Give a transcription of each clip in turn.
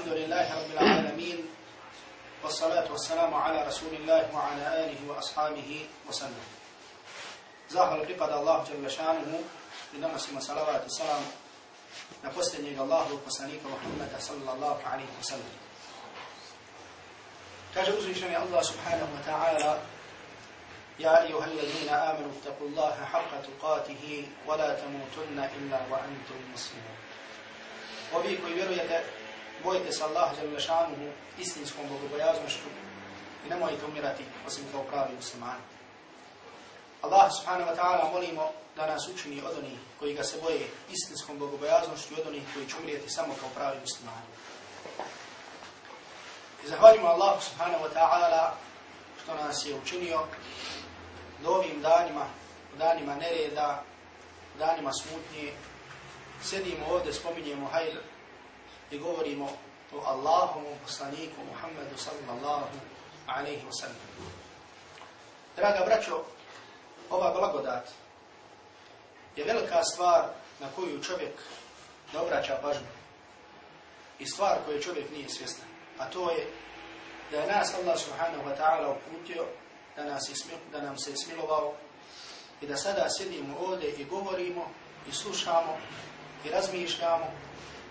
الحمد لله رب العالمين والصلاة والسلام على رسول الله وعلى آله وأصحابه وسلم. زاهر القبض الله جل شانه لنما سمى صلاة والسلام نقصد الله وقصانيك محمد صلى الله عليه وسلم كجوز شمي الله سبحانه وتعالى يا أيها الذين آمنوا اتقوا الله حق تقاته ولا تموتن إلا وأنتم مسلمون وبيكو يبيرو bojite se Allaha dželle šanuhu istinskom bogobojaznošću i nemojte umirati osim kao pravi muslimani. Allah subhanahu wa ta'ala molimo da nas učini od onih koji ga se boje istinskom bogobojaznošću i od onih koji će umrijeti samo kao pravi muslimani. I zahvalimo Allah subhanahu wa ta'ala što nas je učinio da ovim danima, danima nereda, danima smutnije, sedimo ovdje, spominjemo hajl, i govorimo o Allahom poslaniku Muhammedu sallallahu alaihi wa sallam. Draga braćo, ova blagodat je velika stvar na koju čovjek ne obraća pažnju i stvar koju čovjek nije svjestan. A to je da je nas Allah subhanahu wa ta'ala uputio, da, nas ismil, da nam se smilovao i da sada sjedimo ovdje i govorimo i slušamo i razmišljamo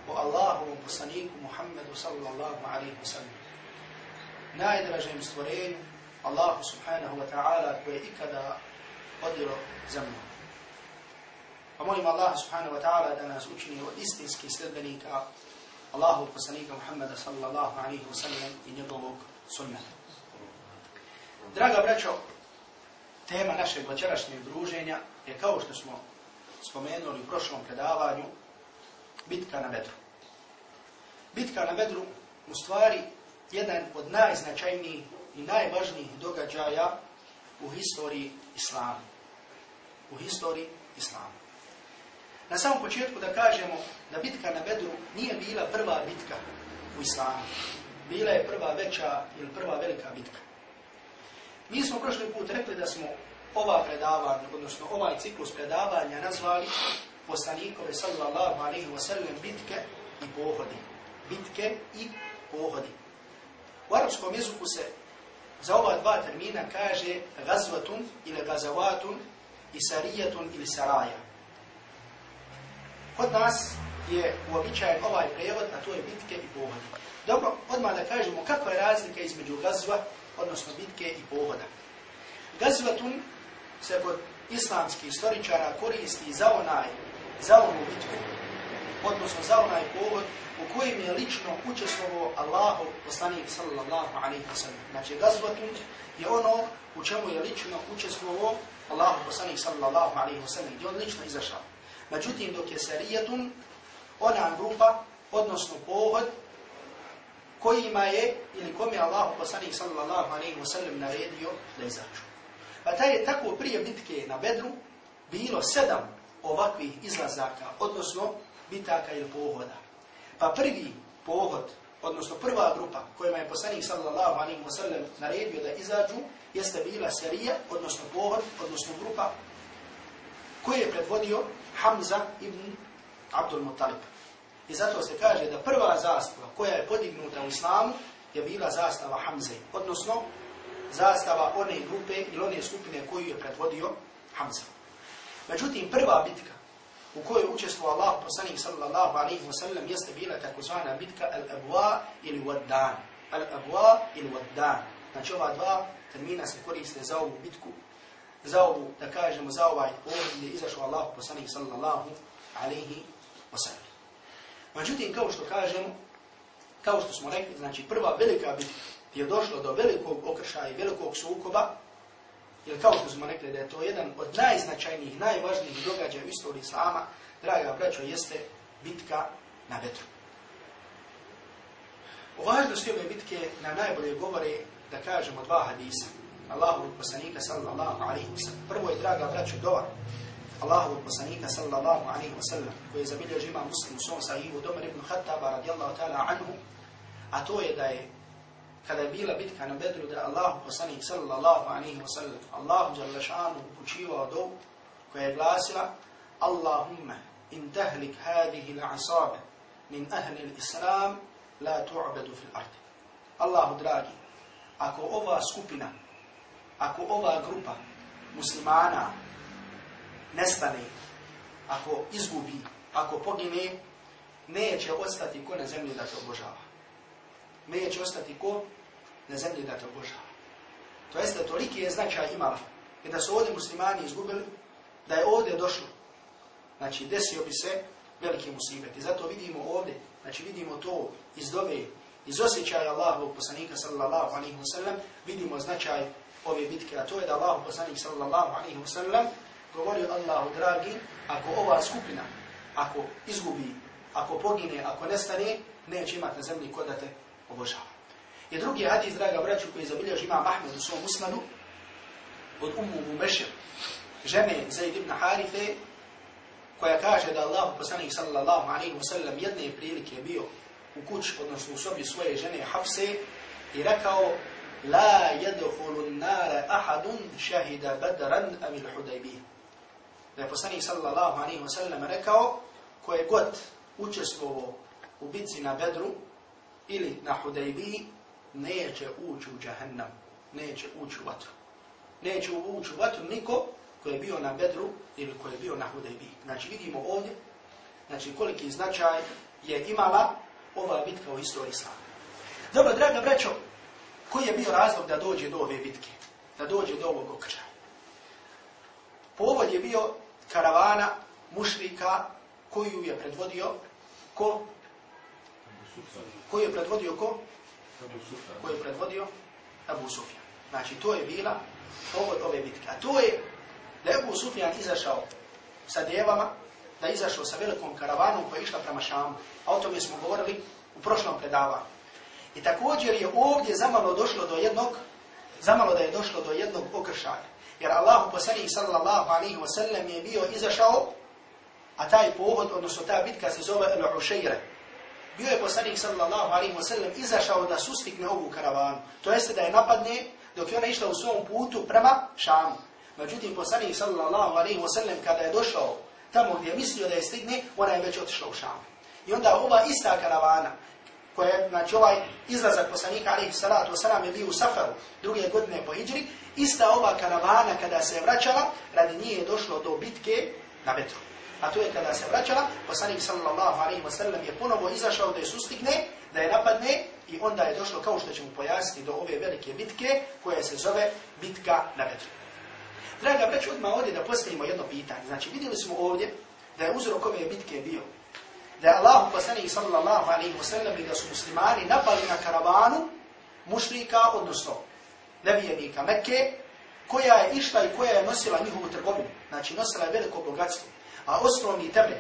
o Allahovom poslaniku Muhammedu sallallahu alaihi wa sallam. Najdražem stvorenju Allahu subhanahu wa ta'ala koje je ikada odilo za. Pa molim Allah subhanahu wa ta'ala da nas učini od istinskih sljedbenika Allahu poslanika Muhammeda sallallahu alaihi wa sallam i njegovog sunnata. Draga braćo, tema našeg večerašnjeg druženja je kao što smo spomenuli u prošlom predavanju, bitka na Bedru. Bitka na Bedru u stvari jedan od najznačajnijih i najvažnijih događaja u historiji Islama. U historiji Islama. Na samom početku da kažemo da bitka na Bedru nije bila prva bitka u Islamu. Bila je prva veća ili prva velika bitka. Mi smo prošli put rekli da smo ova predavanja, odnosno ovaj ciklus predavanja nazvali poslanikove sallallahu alaihi wa sallam bitke i pohodi. Bitke i pohodi. U arapskom jeziku se za ova dva termina kaže gazvatun ili gazavatun i sarijatun ili saraja. Kod nas je uobičajen ovaj prevod, a to je bitke i pohodi. Dobro, odmah da kažemo kakva je razlika između gazva, odnosno bitke i pohoda. Gazvatun se kod islamskih istoričara koristi za onaj za onu bitku, odnosno za onaj povod u kojem je lično učestvovao Allahu poslanik sallallahu alaihi wa sallam. Znači, gazvatun je ono u čemu je lično učestvovao Allahu poslanik sallallahu alaihi wa sallam, gdje on lično izašao. Međutim, dok je sarijatun, ona grupa, odnosno povod, kojima je, ili kom je Allah poslanik sallallahu alaihi wa sallam naredio da izađu. Pa taj je tako prije bitke na Bedru bilo sedam ovakvih izlazaka, odnosno bitaka ili pohoda. Pa prvi pohod, odnosno prva grupa kojima je poslanik sallallahu alaihi wa sallam naredio da izađu, jeste bila serija, odnosno pohod, odnosno grupa koji je predvodio Hamza ibn Abdul Muttalib. I zato se kaže da prva zastava koja je podignuta u islamu je bila zastava Hamze, odnosno zastava one grupe ili one skupine koju je predvodio Hamza. Međutim, prva bitka u kojoj učestvo Allah poslanik sallallahu alaihi wa sallam jeste bila takozvana bitka al-abwa ili waddan. Al-abwa ili waddan. Znači ova dva termina se koriste za ovu bitku, za ovu, da kažemo, za ovaj ovdje gdje izašao Allah poslanik sallallahu alaihi wa sallam. Međutim, kao što kažemo, kao što smo rekli, znači prva velika bitka je došlo do velikog okršaja i velikog sukoba, Jer kao što smo rekli da je to jedan od najznačajnijih, najvažnijih događaja u istoriji Islama, draga braćo, jeste bitka na Bedru. O važnosti ove bitke na najbolje govore da kažemo dva hadisa. Allahu poslanika sallallahu alaihi wa sallam. Prvo je, draga braćo, dova Allahu poslanika sallallahu alaihi wa sallam koji je zabilio ima muslim u svom sahivu Domer ibn Khattaba radijallahu ta'ala anhu, a to je da je kada je bila bitka na Bedru, da Allah poslanik sallallahu alaihi wa sallam, Allah jalla šanu upućivao dovu koja je glasila Allahumma in tahlik hadihi l'asabe min ahli l'islam la tu'badu fil ardi. Allahu dragi, ako ova skupina, ako ova grupa muslimana nestane, ako izgubi, ako pogine, neće ostati ko na zemlji da te obožava. Neće ostati ko na zemlji da te obožava. To jeste, toliki je značaj imala. I da su ovdje muslimani izgubili, da je ovdje došlo. Znači, desio bi se veliki musibet. I zato vidimo ovdje, znači vidimo to iz dove, iz osjećaja Allahovog poslanika sallallahu alaihi wa sallam, vidimo značaj ove bitke, a to je da Allahov poslanik sallallahu alaihi wa sallam govorio Allahu dragi, ako ova skupina, ako izgubi, ako pogine, ako nestane, neće imati na zemlji kod da te obožava. I drugi hadis, draga braću, koji zabilježi imam Ahmed u svom usnadu, od Ummu Mubešir, žene Zaid ibn Harife, koja kaže da Allah poslanik sallallahu alaihi wa sallam jedne prilike bio u kuć, odnosno u sobi svoje žene Hafse i rekao La yadkhulu nara ahadun shahida badran am al-Hudaybiyah. Da je poslanik sallallahu alaihi wa sallam rekao ko je god učestvovao u bitci na Bedru ili na Hudejbiji, neće ući u džahennam, neće ući u vatru. Neće ući u vatru niko koji je bio na Bedru ili koji je bio na Hudejbiji. Znači vidimo ovdje, znači koliki značaj je imala ova bitka u istoriji Islama. Dobro, draga braćo, koji je bio razlog da dođe do ove bitke? Da dođe do ovog okršaja? Povod je bio karavana mušrika koju je predvodio ko? Koji je predvodio ko? Koji je predvodio Abu Sufjan. Znači, to je bila povod ove bitke. A to je da je Abu Sufjan izašao sa djevama, da je izašao sa velikom karavanom koja je išla prema Šamu. A o tome smo govorili u prošlom predavanju. I također je ovdje zamalo došlo do jednog, zamalo da je došlo do jednog okršaja. Jer Allahu poslanih sallallahu alaihi wa sallam je bio izašao, a taj pohod, odnosno ta bitka se zove Al-Ušeire. Bio je poslanik sallallahu alaihi wa sallam izašao da sustikne ovu karavanu. To jeste da je napadne dok je ona išla u svom putu prema Šamu. Međutim, poslanik sallallahu alaihi wa sallam kada je došao tamo gdje je mislio da je stigne, ona je već otišla u Šam. I onda ova ista karavana, koja je, znači ovaj izlazak poslanika alaihi salatu wasalam je bio u Safaru druge godine po Hidri, ista ova karavana kada se je vraćala, radi nije došlo do bitke na Betru. A to je kada se vraćala, poslanik sallallahu alaihi wa sallam je ponovo izašao da je sustigne, da je napadne i onda je došlo, kao što ćemo pojasniti, do ove velike bitke koja se zove bitka na vetru. Draga breć, odmah ovdje da postavimo jedno pitanje. Znači, vidjeli smo ovdje da je uzrok ove bitke bio. Da je Allah poslanik sallallahu alaihi wa sallam i da su muslimani napali na karavanu mušlika, odnosno nevijenika Mekke, koja je išla i koja je nosila njihovu trgovinu. Znači, nosila je veliko bogatstvo. A osnovni temelj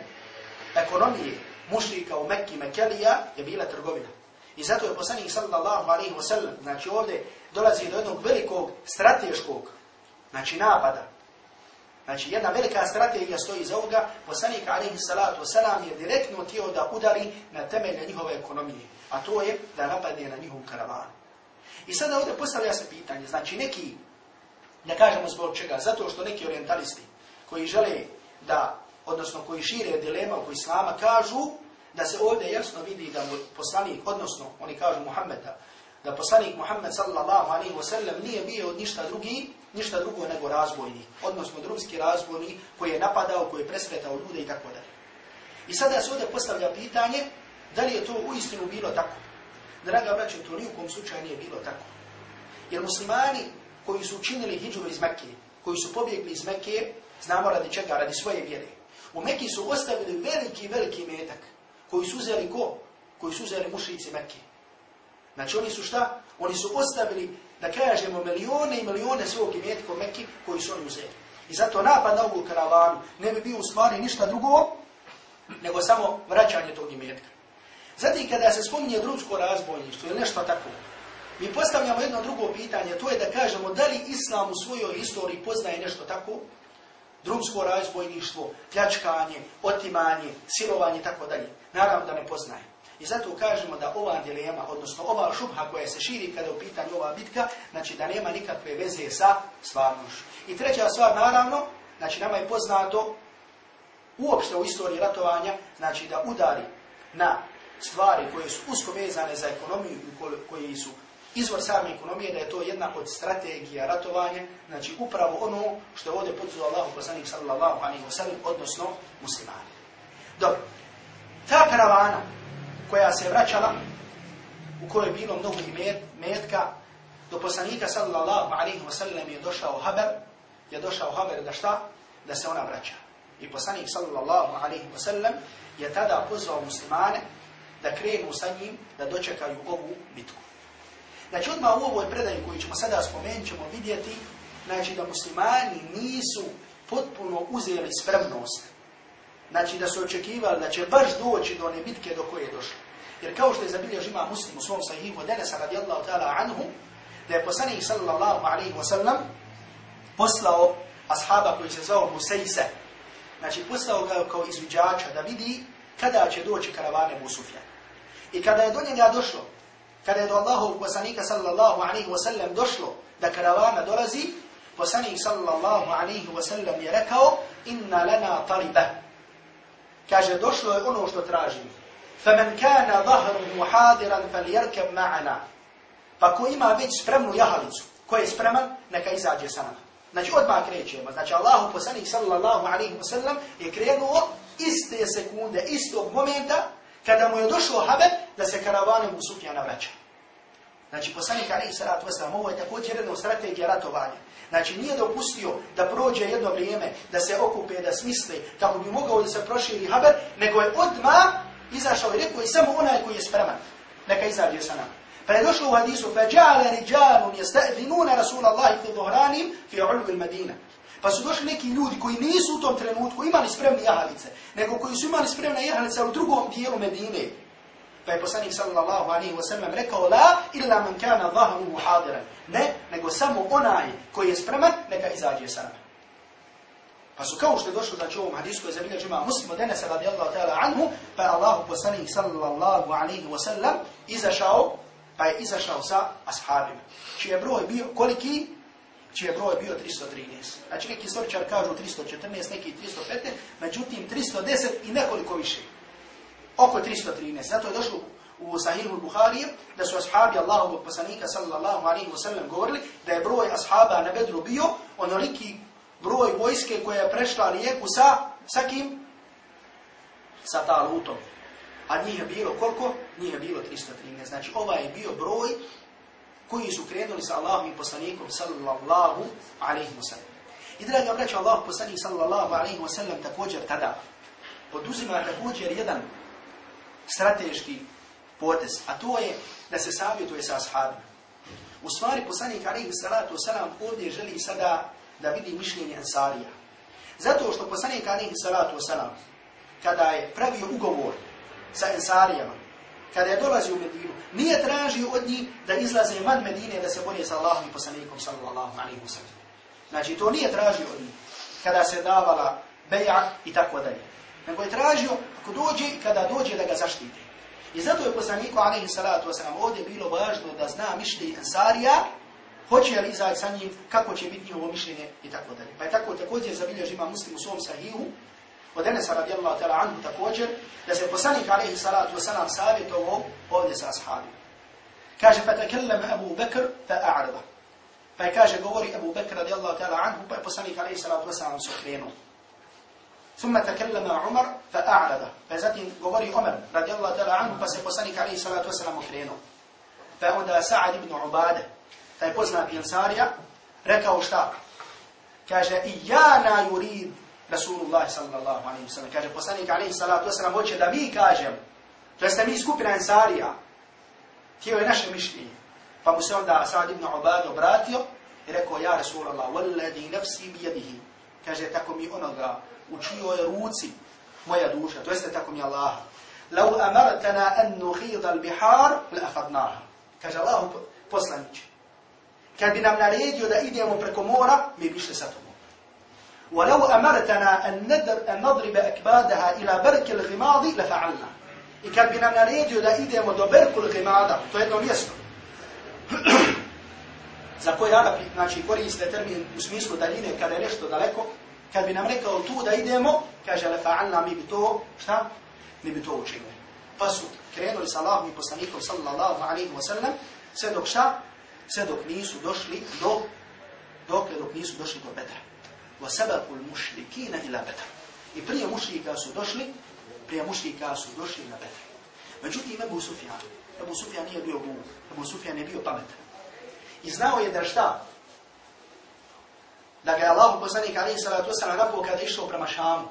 ekonomije mušlika u Mekki Mekelija je bila trgovina. I zato je poslanik sallallahu alaihi wa sallam, znači ovdje dolazi do jednog velikog strateškog znači napada. Znači jedna velika strategija stoji za ovoga, poslanik alaihi salatu wasalam je direktno tijelo da udari na temelje njihove ekonomije, a to je da napadne na njihovu karavanu. I sada ovdje postavlja se pitanje, znači neki, ne kažemo zbog čega, zato što neki orientalisti koji žele da, odnosno koji šire dilema oko islama, kažu da se ovdje jasno vidi da poslanik, odnosno oni kažu Muhammeda, da poslanik Muhammed sallallahu alaihi wa sallam nije bio ništa drugi, ništa drugo nego razbojnik, odnosno drumski razbojnik koji je napadao, koji je presretao ljude i tako dalje. I sada se ovdje postavlja pitanje, da li je to u istinu bilo tako? Draga braće, to nijukom slučaju nije bilo tako. Jer muslimani koji su učinili hijđu iz Mekke, koji su pobjegli iz Mekke, znamo radi čega, radi svoje vjere. U Mekke su ostavili veliki, veliki metak, koji su uzeli ko? Koji su uzeli mušlici Mekke. Znači oni su šta? Oni su ostavili da kažemo milione i milione svog imetka u Mekki koji su oni uzeli. I zato napad na ovu karavanu ne bi bio u stvari ništa drugo, nego samo vraćanje tog imetka. Zatim kada se spominje drumsko razbojništvo ili nešto tako, mi postavljamo jedno drugo pitanje, to je da kažemo da li Islam u svojoj istoriji poznaje nešto tako, drumsko razbojništvo, pljačkanje, otimanje, silovanje i tako dalje. Naravno da ne poznaje. I zato kažemo da ova dilema, odnosno ova šubha koja se širi kada u pitanju ova bitka, znači da nema nikakve veze sa stvarnošću. I treća stvar, naravno, znači nama je poznato uopšte u istoriji ratovanja, znači da udari na stvari koje su usko vezane za ekonomiju i koji su izvor same ekonomije, da je to jedna od strategija ratovanja, znači upravo ono što je ovdje podzio Allahu poslanik sallallahu alaihi wa sallam, odnosno muslimani. Dobro, ta karavana koja se vraćala, u kojoj je bilo mnogo metka, do poslanika sallallahu alaihi wa sallam je došao haber, je došao haber da šta? Da se ona vraća. I poslanik sallallahu alaihi wa sallam je tada pozvao muslimane da krenu sa njim, da dočekaju ovu bitku. Znači, odmah u ovoj predaji koju ćemo sada spomenuti, ćemo vidjeti znači, da muslimani nisu potpuno uzeli spremnost. Znači, da su očekivali da će baš doći do one bitke do koje je došlo. Jer kao što je zabilio žima muslim u svom sahihu Denesa radijallahu ta'ala anhu, da je poslanih sallallahu alaihi wa sallam poslao ashaba koji se zvao Musejse. Znači, poslao ga kao izviđača da vidi kada će doći karavane Musufja. I kada je do njega došlo, kada je do Allahu poslanika sallallahu alaihi wasallam došlo da karavana dolazi, poslanik sallallahu alaihi wasallam je rekao inna lana taliba. Kaže, došlo je ono što tražimo. فمن كان ظهره حاضرا فليركب معنا pa ko ima već spremnu jahalicu ko je spreman neka izađe sa nama znači odmah krećemo znači Allahu poslanik sallallahu alejhi ve sellem je krenuo iste sekunde istog momenta kada mu je došlo habe da se karavane mu Sufjana vraća. Znači, poslanik Ali Sarat Veslam, ovo je također jedna strategija ratovanja. Znači, nije dopustio da prođe jedno vrijeme, da se okupe, da smisli, kako bi mogao da se proširi haber, nego je odmah izašao i rekao i samo onaj koji je spreman. Neka izađe sa nama. Pa je došlo u hadisu, فَجَعَلَ رِجَالٌ يَسْتَأْذِنُونَ رَسُولَ اللَّهِ فِي ظُهْرَانِمْ فِي عُلْوِ الْمَدِينَ Pa su došli neki ljudi koji nisu u tom trenutku imali spremne jahalice, nego koji su imali spremne jahalice u drugom dijelu Medine. Pa je poslanik sallallahu alaihi wa sallam rekao, la illa man kana zahru muhadiran. Ne, nego samo onaj koji je spreman, neka izađe sa nama. Pa su kao što je došlo, znači ovom hadisku je zabilja džima muslimu denesa radijallahu ta'ala anhu, pa je Allahu poslanik sallallahu alaihi wa sallam izašao, pa je izašao sa ashabima. Čiji je broj bio, koliki? čiji je broj bio 313. Znači neki istoričar kažu 314, neki 315, međutim 310 i nekoliko više. Oko 313. Zato je došlo u Sahihu Buharije da su ashabi Allahovog poslanika sallallahu alaihi wa sallam govorili da je broj ashaba na Bedru bio onoliki broj vojske koja je prešla rijeku sa, sa kim? Sa Talutom. A njih je bilo koliko? Njih je bilo 313. Znači ovaj je bio broj koji su krenuli sa Allahom i poslanikom sallallahu alaihi wa sallam. I draga braća, Allah poslanik sallallahu alaihi wa sallam također tada poduzima također jedan strateški potez, a to je da se savjetuje sa ashabima. U stvari poslanik alaihi salatu wa ovdje želi sada da vidi mišljenje Ansarija. Zato što poslanik alaihi salatu wa kada je pravio ugovor sa Ansarijama, kada je dolazio u Medinu, nije tražio od njih da izlaze van Medine da se bore sa Allahom i poslanikom sallallahu alaihi wa sallam. Znači, to nije tražio od njih kada se davala beja i tako dalje. Nego je tražio ako dođe kada dođe da ga zaštite. I zato je poslaniku alaihi salatu wasalam ovdje bilo važno da zna mišljenje Ansarija, hoće li izaći sa njim, kako će biti njihovo mišljenje i tako dalje. Pa je tako također zabilježi ima muslim u svom sahihu, od Enesa radijallahu ta'ala anhu također, da se poslanik alaihi salatu wasalam savjetovo ovdje sa ashabima. Kaže, pa takellama Abu Bekr fa a'rada. Pa je kaže, govori Abu Bekr radijallahu ta'ala anhu, pa je poslanik alaihi salatu wasalam su. ثم تكلم عمر فأعرضه. Pa je zatim govori Omer, radijallahu ta'ala anhu, pa se poslanik alaihi salatu wasalam okrenuo. Pa je onda Sa'ad ibn Ubade, taj poznat Jensarija, rekao šta? Kaže, i ja na jurid Rasulullah sallallahu alaihi wasallam. Kaže, poslanik alaihi salatu wasalam hoće da mi kažem, to jeste mi skupina Jensarija, tijelo je naše mišljenje. Pa mu se onda Sa'ad ibn Ubade obratio i rekao, ja Rasulallah, والذي نفسي بيده Kaže, tako mi onoga u čijoj ruci moja duša, to jeste tako mi Allah. Lau amartana an nuhida al-bihar, la afadnaha. Kaže Allah poslanić. Kad bi nam naredio da idemo preko mora, mi bi išli sa tobom. ولو أمرتنا أن, ندر أن نضرب أكبادها إلى برك الغماض لفعلنا I kad bi nam naredio da idemo do Berkul Gimada, to je jedno mjesto, za koje Arapi znači, koriste termin u smislu daljine kada je nešto daleko, kad bi nam rekao tu da idemo, kaže, le fa'alna, mi bi to, šta? Mi bi to učinili. Pa su krenuli sa Allahom i poslanikom sallallahu alaihi wa sallam, sve dok šta? Sve dok nisu došli do, dokle dok nisu došli do Bedra. Wa sabaku mušlikina ila Bedra. I prije mušrika su došli, prije mušrika su došli na Bedra. Međutim, Ebu Sufjan, Ebu Sufjan nije bio glup, Ebu Sufjan je bio pametan. I znao je da šta? Da ga je Allah poslanik alaihi salatu wasalam napao kada je išao prema Šamu.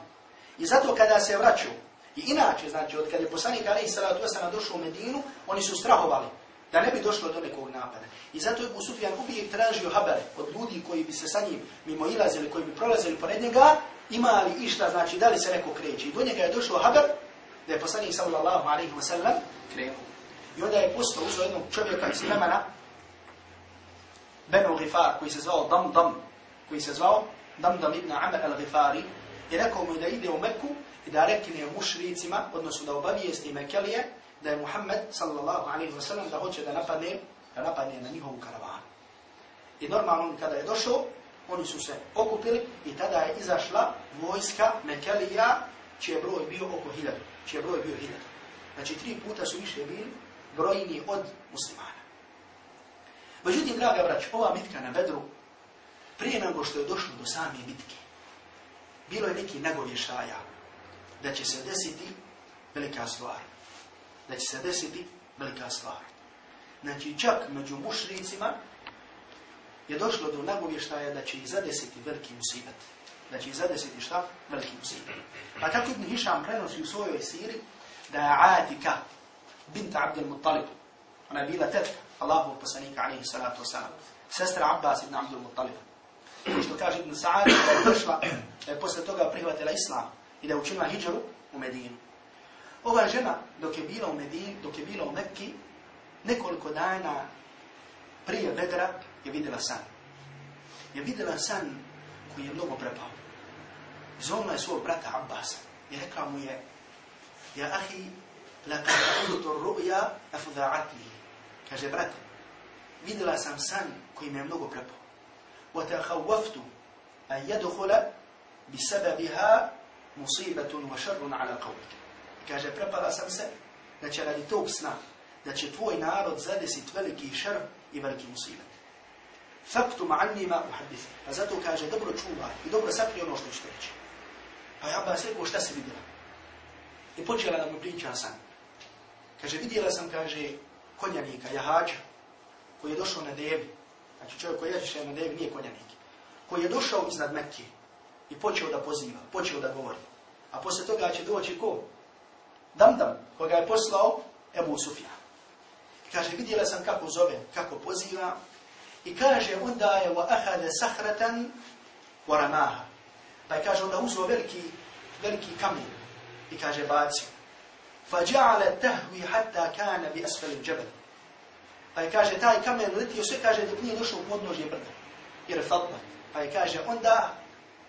I zato kada se vraćao, i inače, znači, od kada je poslanik alaihi salatu wasalam došao u Medinu, oni su strahovali da ne bi došlo do nekog napada. I zato je Ebu Sufjan uvijek tražio habare od ljudi koji bi se sa njim mimo ilazili, koji bi prolazili pored njega, imali išta, znači, da li se neko kreće. I do njega je došlo habar da je poslanik sallallahu alaihi wa sallam krenuo. I onda je postao uzao jednog čovjeka iz vremena Benu Gifar, koji se zvao Dam Dam, koji se zvao Dam Dam ibn Amr al-Gifari, i rekao mu da ide u Mekku i da rekne mušricima, odnosno da obavijesti Mekelije, da je Muhammed sallallahu alaihi wa sallam da hoće da napadne, da napadne na njihovu karavanu. I normalno kada je došao, oni su se okupili i tada je izašla vojska Mekelija, čije broj bio oko hiljadu, čije broj bio hiljadu. Znači tri puta su više bili brojni od muslimana. Međutim, draga brać, ova bitka na Bedru, prije nego što je došlo do same bitke, bilo je neki nagovještaja da će se desiti velika stvar. Da će se desiti velika stvar. Znači, čak među mušricima je došlo do nagovještaja da će ih zadesiti veliki musibet. Da će ih zadesiti šta? Veliki musibet. Pa tako Ibn Hišam prenosi u svojoj siri da je Atika, binta Abdel Muttalib, ona je bila tetka Allahu poslanika alaihi salatu wasalam, sestra Abbas ibn Abdel Muttalib. Što kaže Ibn Sa'ad, da je došla, da je posle toga prihvatila Islam i da je učinila hijđaru u Medinu. Ova žena, dok je bila u Medini, dok je bila u Mekki, nekoliko dana prije Bedra je vidjela san. Je vidjela san koji je mnogo prepao. Zovna je svog brata Abbas i rekla mu je Ja ahi, laka ta'udu ru'ya afuda'atni. Kaže, brate, vidjela sam san koji me mnogo prepao. Yadkhula bi sababiha musibatun wa sharrun ala qawlik. Kaže, prepala sam se da će radi tog sna, da će tvoj narod zadesit veliki šar i veliki musibet. Faktu ma'anni ma uhaddith. A zato kaže, dobro čuvaj i dobro sakri ono što ćete reći. Pa ja Abbas rekao, šta si vidjela? I počela da mu priča san. Kaže, vidjela sam, kaže, konjanika, jahača, koji je došao na debi, Znači čovjek koji je na debi nije konjanik. Koji je došao iznad Mekke i počeo da poziva, počeo da govori. A posle toga će doći ko? Damdam, koga je poslao Ebu Sufjan. I kaže, vidjela sam kako zove, kako poziva. I kaže, onda je wa ahade sahratan wa ramaha. Pa je kaže, onda uzeo veliki, veliki kamen i kaže bacio. Tahwi hatta kana bi asfali al-jabal. Pa je kaže taj kamen letio sve kaže dok nije došao u podnožje brda. Jer fadla. Pa je kaže onda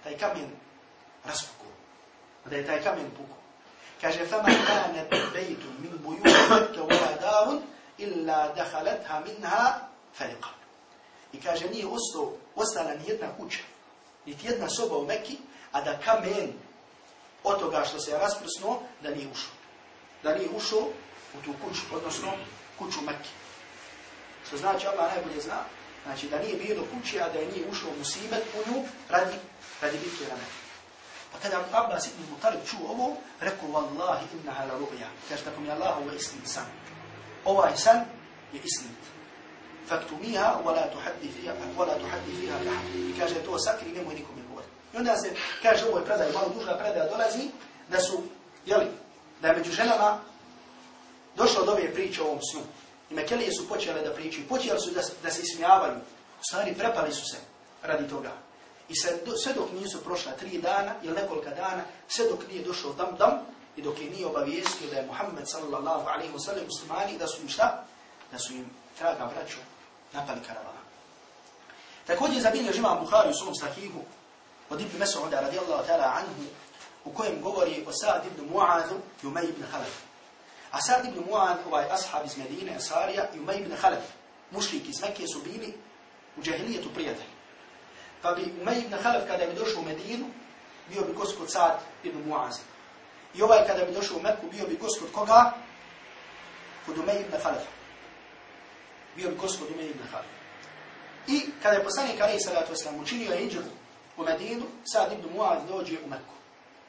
taj kamen raspuku. Da je taj kamen puku. Kaže kana baytu min buyut Makkah wa darun illa dakhalatha minha fariqa. I kaže nije ostao, ostala ni jedna kuća, niti jedna soba u Mekki, a da kamen od toga što se je rasprsnuo, da nije ušao. Da nije ušao u tu kuću, odnosno kuću Mekke. Što znači, Allah najbolje zna, znači da nije bilo kući, a da je nije ušao musibet u nju radi, radi bitke na Mekke. Pa kada Abbas ibn Mutalib čuo ovo, rekao, Wallahi innaha la ru'ya. Kaže, tako mi Allah, ovo je istin san. Ovaj san je istinit. Faktumiha, wala tuhaddi fiha, wala tuhaddi fiha lahad. I kaže, to sakri, nemoj nikom I onda se kaže u ovoj predaji, malo dužna predaja dolazi, da su, jeli, da je među ženama došlo do ove priče o ovom snu. I Mekelije su počele da pričaju, počeli su da, da se ismijavaju. U stvari prepali su se radi toga. I se, do, sve dok nisu prošla tri dana ili nekolika dana, sve dok nije došao dam dam i dok je nije obavijestio da je Muhammed sallallahu alaihi wa sallam muslimani, da su im šta? Da su im, traga vraću napali karavana. Također zabilje imam Buhari u svom sahihu, od Ibn Mas'uda radijallahu ta'ala anhu, u kojem govori o Sa'd ibn Mu'adu i Umay ibn Khalaf. A Sa'd ibn Mu'ad, ovaj ashab iz Medine, Asarija, i Umay ibn Khalaf, mušlik iz Mekije su bili u džahilijetu prijatelji. Pa bi Umay ibn Khalaf kada bi došao u Medinu, bio bi gost kod Sa'd ibn Mu'adh. I ovaj kada bi došao u Mekku, bio bi gost kod koga? kod Umay ibn Khalifa. Bio bi gost kod Umay ibn Khalifa. I kada je poslanik Ali salatu wasalam učinio je hijđu u Medinu, sad ibn Muad dođe u Meku.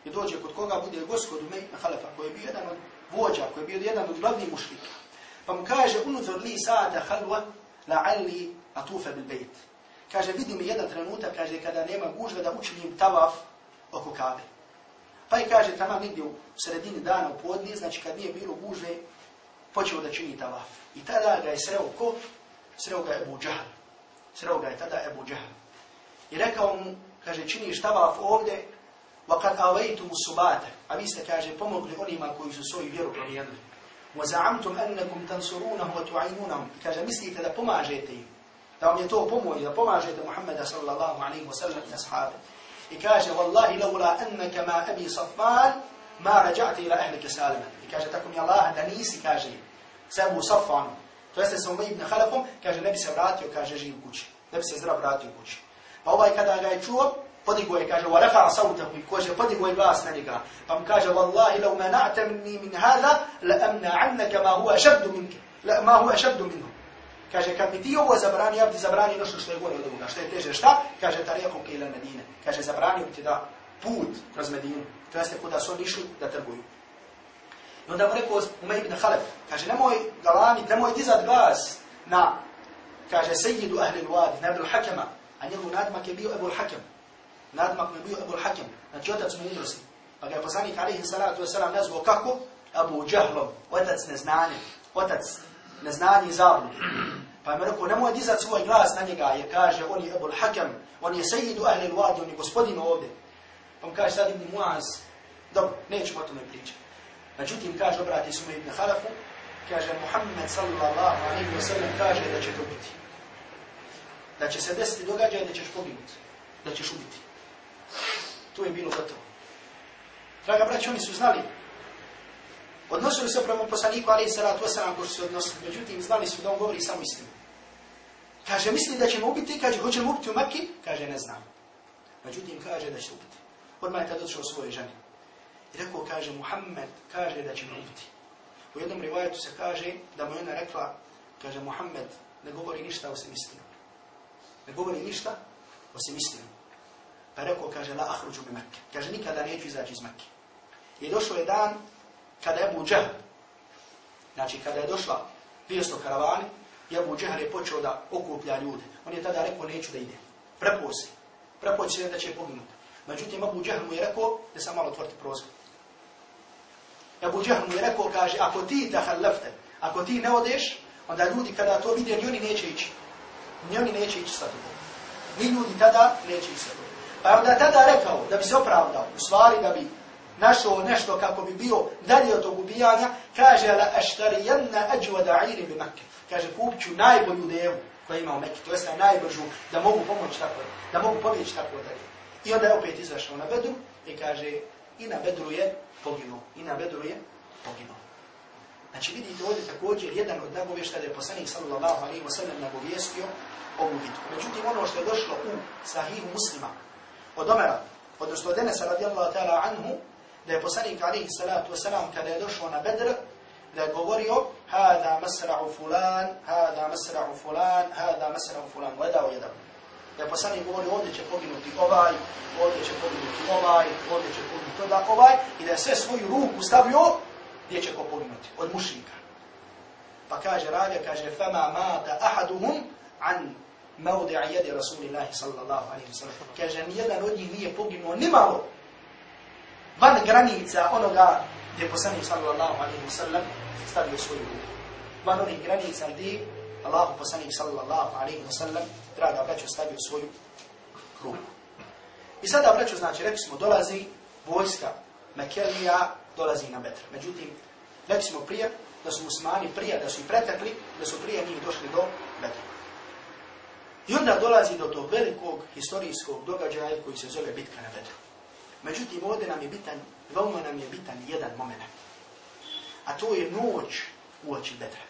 I dođe kod koga bude gospod kod Halefa, koji je bio jedan od vođa, koji je bio jedan od glavnih mušlika. Pa mu kaže, unutar li sada halva, la'alli atufa bil bejt. Kaže, vidi mi jedan trenutak, kaže, kada nema gužve da učinim tavaf oko kabe. Pa i kaže, tamo negdje u sredini dana u podnije, znači kad nije bilo gužve, počeo da čini tavaf. I tada ga je sreo ko? Sreo ga je Ebu Džahl. Sreo ga je tada Ebu Džahl. I rekao mu, kaže, činiš tavaf ovdje, وَقَدْ أَوَيْتُمُ سُبَاتَ A vi ste, kaže, pomogli onima koji su svoju vjeru promijenili. وَزَعَمْتُمْ أَنَّكُمْ تَنْصُرُونَهُ وَتُعَيْنُونَهُ Kaže, mislite da pomažete im, da vam je to pomoć, da pomažete Muhammeda sallallahu alaihi wa sallam i ashabi. I kaže, Wallahi laula annaka ma abi Safvan, ma rađa'ti ila ahlike salima. I kaže, tako mi Allah, da nisi, kaže, sa Abu Safvanu, to jeste sa Umay ibn Khalafom, kaže, ne bi se vratio, kaže, živ kući. Ne bi se zdrav vratio kući. Pa ovaj kada ga je čuo, podigo je, kaže, وَرَفَعَ صَوْتَهُ I kaže, podigo je glas na njega. Pa mu kaže, minni min hada, la amna annaka ma huwa ašabdu minke. La, ma huwa ašabdu minhu. Kaže, kad mi ti ovo zabrani, ja bi ti zabrani nešto što je gore od ovoga. Što je teže, šta? Kaže, tarijeku kila Medine. Kaže, zabranio bi ti da put kroz Medinu. To jeste kuda su oni išli da trguju. I onda mu rekao Umej ibn Halef, kaže, nemoj galamit, nemoj dizat glas na, kaže, sejidu ahli l-wadi, na Ebul Hakema. A njegov nadmak je bio Ebul Hakem. Nadmak je bio Ebul Hakem. Znači, otac mu umrosti. Pa ga je poslanik alihi salatu wasalam nazvao kako? Abu Džahlom, otac neznanje, otac neznanje i zabludu. Pa mi rekao, nemoj dizat svoj glas na njega, jer kaže, on je Ebul Hakem, on je sejidu ahli l-wadi, on je gospodin ovde. Pa mu kaže sad ibn Muaz, dobro, nećemo o tome pričati. Međutim, kaže, obrati su mu ibn Halafu, kaže, Muhammed sallallahu alaihi wa sallam kaže da će to biti. Da će se desiti događaj da ćeš poginuti, da ćeš ubiti. To je bilo gotovo. Draga braći, oni su znali, odnosili se prema poslaniku, ali i salatu wasalam, ko su se odnosili, međutim, znali su da on govori samo istinu. Kaže, misli da ćemo ubiti, kaže, hoćemo ubiti u Mekki? Kaže, ne znam. Međutim, kaže da će ubiti. Odmah je tad odšao svoje žene. I rekao, kaže, Muhammed kaže da će me ubiti. U jednom rivajetu se kaže da mu ona rekla, kaže, Muhammed ne govori ništa osim istinu. Ne govori ništa osim istinu. Pa rekao, kaže, la ahruđu mi Mekke. Kaže, nikada neću izaći iz Mekke. I došao je dan kada je Ebu Džehl, znači kada je došla vijesto karavani, i Abu Džahl je počeo da okuplja ljude. On je tada rekao, neću da ide. Prepo se. Prepo se da će poginuti. Međutim, Abu Džehl mu je rekao, da sam malo otvoriti prozor. Abu Džehl mu je rekao, kaže, ako ti tahallafte, ako ti ne odeš, onda ljudi kada to vide, ni oni neće ići. Ni oni neće ići sa tobom. Ni ljudi tada neće ići sa tobom. Pa onda tada rekao, da bi se opravdao, u stvari da bi našao nešto kako bi bio dalje od tog ubijanja, kaže, la aštarijanna ajwada da'iri bi Mekke. Kaže, kupću najbolju devu koja ima u Mekke, to jest najbržu, da mogu pomoći tako, da mogu pobjeći tako dalje. I onda je opet izašao na bedru i kaže, i na bedru je poginuo. I na bedru je poginuo. Znači vidite ovdje također jedan od nagovješta da je poslanik sallallahu alaihi wa sallam nagovjestio ovu bitku. Međutim, ono što je došlo u sahihu muslima od Omera, odnosno od Enesa radijallahu ta'ala anhu, da je poslanik alaihi salatu wa sallam kada je došao na bedr, da je govorio hada masra'u fulan, hada masra'u fulan, hada masra'u fulan, gledao jedan da je poslanik govori ovdje će poginuti ovaj, ovdje će poginuti ovaj, ovdje će poginuti toda ovaj, i da je sve svoju ruku stavio, gdje će ko poginuti, od mušnika. Pa kaže Raja, kaže, fama mata ahaduhum an maudi'a jedi Rasulillahi sallallahu alaihi wa sallam. Kaže, nijedan od njih nije poginuo ni van granica onoga gdje poslanik sallallahu alaihi wa sallam stavio svoju ruku. Van onih granica gdje Allahu poslanik sallallahu alaihi wa sallam draga braćo, stavio svoju ruku. I sada, braćo, znači, rekli smo, dolazi vojska Mekelija, dolazi na Bedr. Međutim, rekli smo prije, da su muslimani prije, da su i pretekli, da su prije njih došli do Bedra. I onda dolazi do tog velikog historijskog događaja koji se zove bitka na vedru. Međutim, ovdje nam je bitan, veoma nam je bitan jedan moment. A to je noć u oči bedra.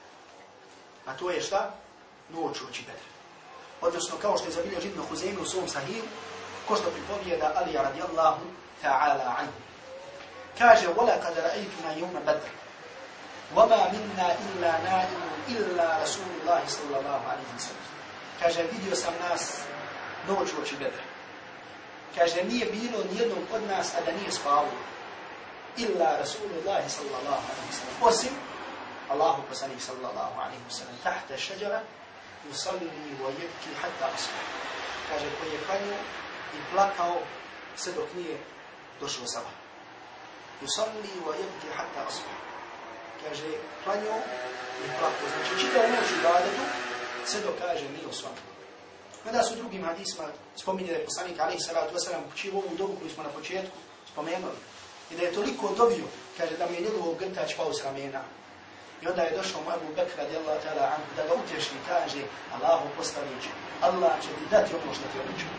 A to je šta? Noć u oči bedra. Odnosno, kao što je zabilio židno Huzeinu u svom sahiju, ko što pripovijeda Ali radijallahu ta'ala anhu. Kaže, vola kad ra'ituna jevna bedra. Vama minna illa na'inu illa Rasulullahi sallallahu alaihi sallam. Kaže, vidio sam nas noć u oči bedra. Kaže, nije bilo nijednog od nas, a da nije spavao. Illa Rasulullahi sallallahu alaihi wa sallam. Osim Allahu poslanih sallallahu alaihi wa sallam. Tahta šeđara usalli wa jebki hatta asma. Kaže, koji je klanio i plakao sve dok nije došao sabah. Usalli wa jebki hatta asma. Kaže, klanio i plakao. Znači, čitao noć u badetu, sve dokaže kaže, nije osvano. Kada su drugim hadisma spominje da je poslanik alaihi salatu wasalam učio ovu dobu koju smo na početku spomenuli. I da je toliko dobio, kaže da mi je njegovo grtač pao s ramena. I onda je došao mu Abu Bakr radijallahu ta'ala anhu da ga utješni kaže Allahu poslanić, Allah će ti dati ono što ti obećao.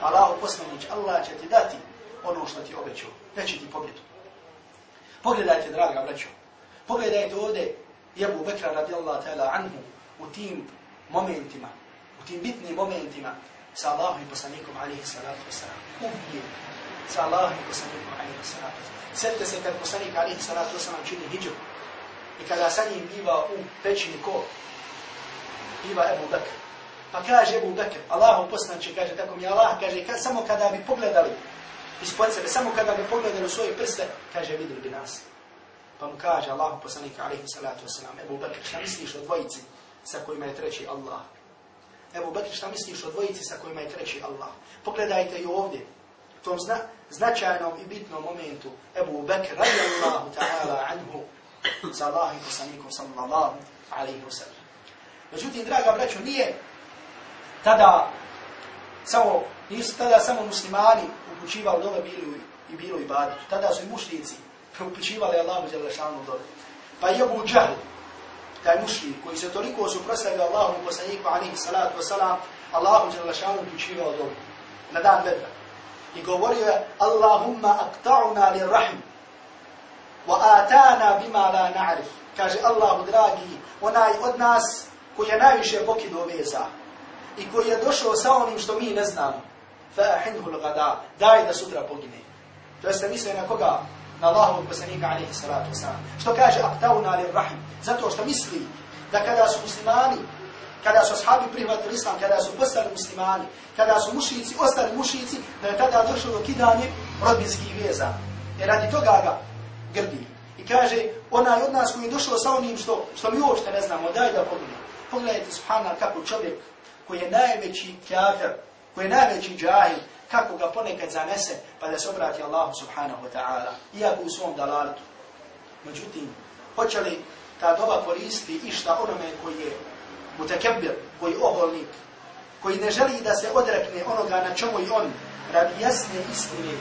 Allahu poslanić, Allah će ti dati ono što ti obećao. Neće ti pobjedu. Pogledajte, draga braćo. Pogledajte ovdje Jebu Bekra radijallahu ta'ala anhu u tim momentima tim bitnim momentima sa Allahom i poslanikom alaihi salatu wasalam. Uvijek sa Allahom i poslanikom alaihi salatu wasalam. Sjetite se kad poslanik alaihi salatu wasalam čini hijđu i kada sa njim biva u pećini ko? Biva Ebu Bekr. Pa kaže Ebu Bekr, Allahu poslanče, kaže, tako mi Allah, kaže, kad, samo kada bi pogledali ispod sebe, samo kada bi pogledali u svoje prste, kaže, vidjeli bi nas. Pa mu kaže Allahu poslanik alaihi salatu wasalam, Ebu Bekr, šta misliš o dvojici sa kojima je treći Allah? Evo, Bekr, šta misliš o dvojici sa kojima je treći Allah? Pogledajte i ovdje, u tom zna, značajnom i bitnom momentu, Ebu Bekr, radijallahu ta'ala anhu, sa Allahim poslanikom, sallallahu alaihi wa sallam. Međutim, draga braćo, nije tada samo, nisu tada samo muslimani upućivali dove bili i bilo i badu. Tada su i mušnici upućivali Allahu Đalešanu dole. Pa i Abu Džahl taj mušrik koji se toliko suprostavio Allahu poslaniku alihi salatu wasalam, Allahu želešanu uključivao dobu na dan bedra. I govorio je, Allahumma akta'una li rahim, wa atana bima la na'rif. Kaže, Allahu dragi, onaj od nas koji je najviše pokido veza i koji je došao sa onim što mi ne znamo, fa ahinhu l'gada, daj da sutra pogine. To jeste misle na koga? na Allahovog poslanika alaihi salatu wasalam. Što kaže aktavuna ali rahim? Zato što misli da kada su muslimani, kada su ashabi prihvatili islam, kada su postali muslimani, kada su mušici, ostali mušici, da je tada došlo do kidanje rodbinskih veza. Jer radi toga ga grdi. I kaže, onaj od nas koji je došao sa onim što, što mi uopšte ne znamo, daj da pogledamo. Pogledajte, subhanallah, kako čovjek koji je najveći kafir, koji je najveći džahil, kako ga ponekad zanese, pa da se obrati Allahu subhanahu wa ta'ala, iako u svom dalaletu. Međutim, hoće li ta doba koristi išta onome koji je mutakebir, koji je oholnik, koji ne želi da se odrekne onoga na čemu i on radi jasne istine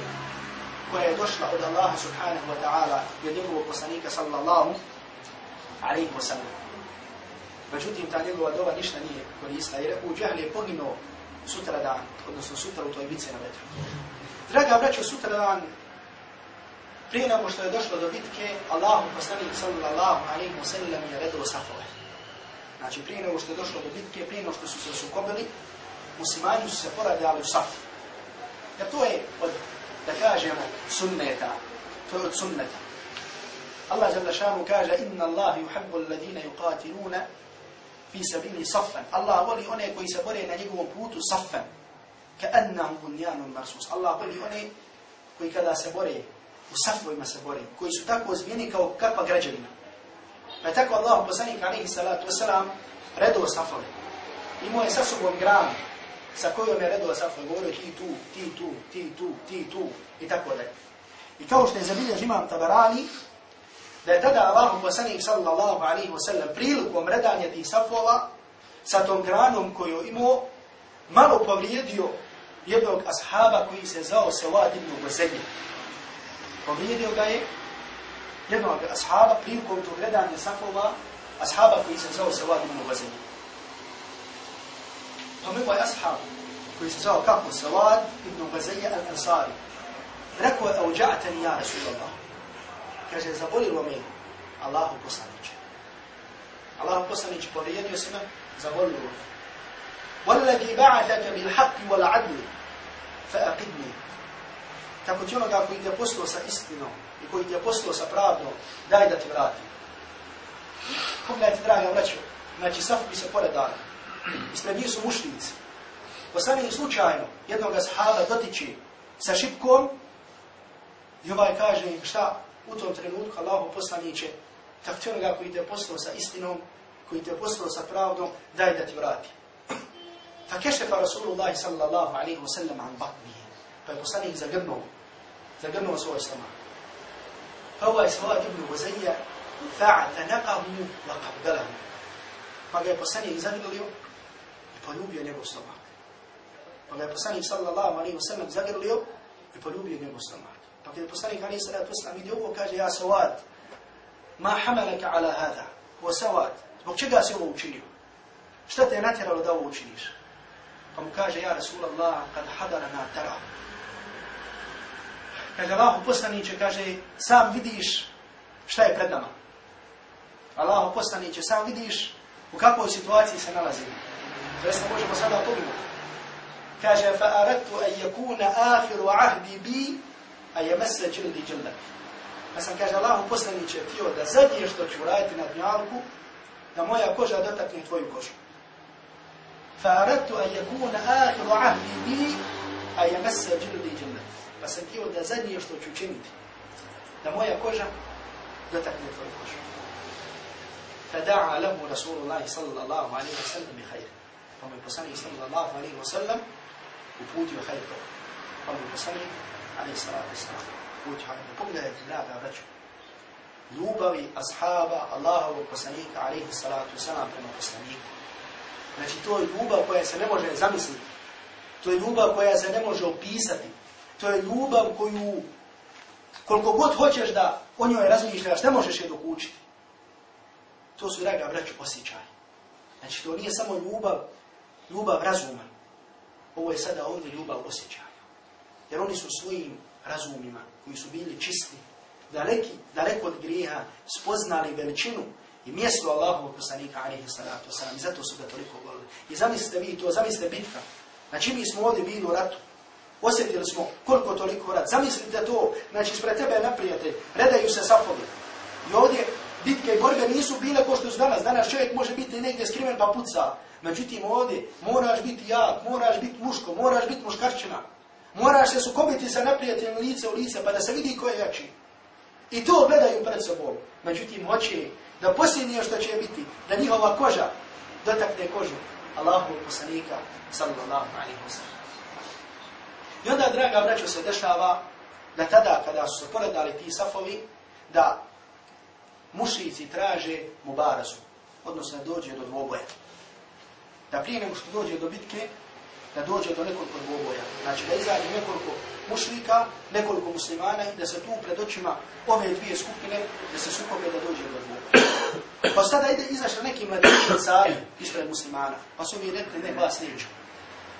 koja je došla od Allaha subhanahu wa ta'ala i od njegovog poslanika sallallahu alaihi wa sallam. Međutim, ta njegova doba ništa nije korista, jer u džahli je poginuo sutra dan, odnosno sutra u toj bici na vetru. Draga braćo, sutra dan, prije nego što je došlo do bitke, Allahu poslanik sallallahu alaihi wa sallam je redilo safove. Znači, prije nego što je došlo do bitke, prije nego što su se sukobili, muslimani su se poradili u saf. Jer to je od, da kažemo, sunneta. To je od sunneta. Allah žele šanu kaže, inna Allah yuhabbu alladine yuqatiluna fi sabili saffan. Allah voli one koji se bore na njegovom putu saffan. Ka annahum bunyanun marsus. Allah voli one koji kada se bore, u safovima se bore, koji su tako ozbijeni kao kakva građevina. Pa je tako Allah poslanik alaihi salatu wasalam redo safove. Imao je sa sobom gram sa kojom je redo safove. Govorio ti tu, ti tu, ti tu, ti tu i tako da. I kao što je zabiljež imam Tabarani, da je tada Allahu poslanik sallallahu alaihi wa sallam prilikom redanja tih safova sa tom granom koju imao malo povrijedio jednog ashaba koji se zao Sawad ibn Gozeli. Povrijedio ga je jednog ashaba prilikom tog redanja safova ashaba koji se zao Sawad ibn Gozeli. Pa mi ovaj ashab koji se zao kako Sawad ibn Gozeli al-Ansari rekao je, auđa'atani ja Rasulallah kaže, zabolilo me Allahu poslaniće. Allahu poslaniće povrijedio se me, zabolilo me. وَالَّذِي بَعَثَكَ بِالْحَقِّ وَالْعَدْلِ فَأَقِدْنِي Tako ti onoga koji te poslao sa istinom i koji te poslao sa pravdom, daj da ti vrati. Pogledajte, draga braćo, znači saf bi se dana. Ispred njih su mušnici. Poslanik slučajno jednog sahaba dotiči sa šipkom i ovaj kaže šta u tom trenutku Allahu poslaniće tako ti onoga koji te poslao sa istinom, koji te poslao sa pravdom, daj da ti vrati. Fa kešefa Rasulullah sallallahu alaihi wa sallam an batnihi. Pa je poslanik zagrnuo, zagrnuo svoj stomak. Pa ovaj sva ibn Vazija fa'tanaqahu wa qabdalahu. Pa ga je poslanik zagrlio i poljubio njegov stomak. Pa ga je poslanik sallallahu alaihi wa sallam zagrlio i poljubio njegov stomak. Pa kada je poslanik alaihi sallatu wa sallam vidio ovo, kaže ja sawad, ma hamalaka ala hada, ovo sawad, zbog čega si ovo učinio? Šta te je natjeralo da ovo učiniš? Pa mu kaže, ja Rasulallah, kad hadara na tara. Kaže, Allahu poslaniće, kaže, sam vidiš šta je pred nama. Allahu poslaniće, sam vidiš u kakvoj situaciji se nalazi. Zavisno možemo sada pogledati. Kaže, fa aradtu an yakuna akhiru ahdi bi a yamassa jildi jildak. Ja sam kaže Allahu poslaniće htio da zadnje što ću raditi na dnjalku, da moja koža dotakne tvoju kožu. Fa aradtu an yakuna akhiru ahdi bi a yamassa jildi jildak. Pa sam htio da zadnje što ću činiti, da moja koža dotakne tvoju kožu. فدعا له رسول الله صلى الله عليه وسلم بخير فمن بسنه صلى الله عليه وسلم uputio hajde to. Pa mu poslanik, ali salatu sallam, uputio hajde. Pogledajte, draga braću, ljubavi ashaba Allahovog poslanika, alaihi salatu sallam, prema poslaniku. Znači, to je ljubav koja se ne može zamisliti. To je ljubav koja se ne može opisati. To je ljubav koju, koliko god hoćeš da o njoj razmišljaš, ne možeš je dokučiti. To su, draga braću, osjećaj. Znači, to nije samo ljubav, ljubav razuma. Ovo je sada ovdje ljubav osjećaja. Jer oni su svojim razumima, koji su bili čisti, daleki, daleko od grijeha, spoznali veličinu i mjesto Allahovog poslanika, alaihi salatu wasalam, i zato su ga toliko volili. I zamislite vi to, zamislite bitka. Znači mi smo ovdje bili u ratu, osjetili smo koliko toliko rad. Zamislite to, znači spred tebe naprijete, redaju se safovi. I ovdje bitke i borbe nisu bile ko što su danas. Danas čovjek može biti negdje skriven pa puca. Međutim, ovdje moraš biti jak, moraš biti muško, moraš biti muškarčina. Moraš se sukobiti sa neprijateljem lice u lice, pa da se vidi ko je jači. I to gledaju pred sobom. Međutim, hoće da posljednije što će biti, da njihova koža dotakne kožu Allahu poslanika, sallallahu alaihi wa sallam. I onda, draga braćo, se dešava da tada, kada su se poredali ti safovi, da mušici traže mubarazu, odnosno dođe do dvoboja da prije nego što dođe do bitke, da dođe do nekoliko dvoboja. Znači da izađe nekoliko mušlika, nekoliko muslimana i da se tu pred očima ove dvije skupine, da se sukobe da dođe do dvoboja. Pa sada ide izašli neki mladići cari ispred muslimana. Pa su mi rekli, ne, vas neću.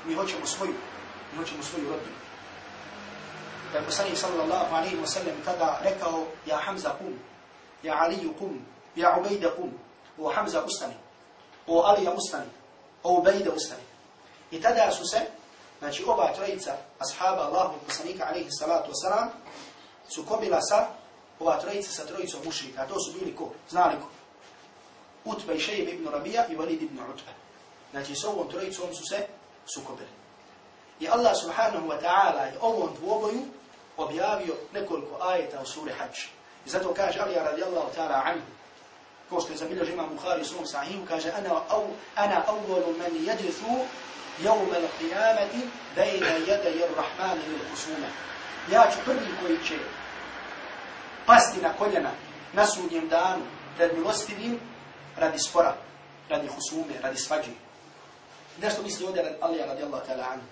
Mi hoćemo svoju, mi hoćemo svoju rodinu. Da je poslanik sallallahu alaihi wa sallam tada rekao, ja Hamza kum, ja Aliju kum, ja Ubejda kum, o Hamza ustani, o Alija ustani, o Ubejde ustane. I tada su se, znači oba trojica ashaba Allahu poslanika alaihi salatu wasalam, su kobila sa, ova trojica sa trojicom mušrika. To su bili ko? Znali ko? Utbe i Šejib ibn Rabija i Walid ibn Utbe. Znači s ovom trojicom su se sukobili. I Allah subhanahu wa ta'ala je ovom dvoboju objavio nekoliko ajeta u suri Hajj. I zato kaže Alija radijallahu ta'ala anhu, ko što je zabilježi imam Bukhari u svom sahihu, kaže ana, au, ana awwalu man yawm al-qiyamati bayna yaday ar-rahman lil khusuma. Ja ću prvi koji će pasti na koljena na sudnjem danu pred milostivim radi spora, radi husume, radi svađe. Nešto misli ovdje Alija radijallahu ta'ala anhu.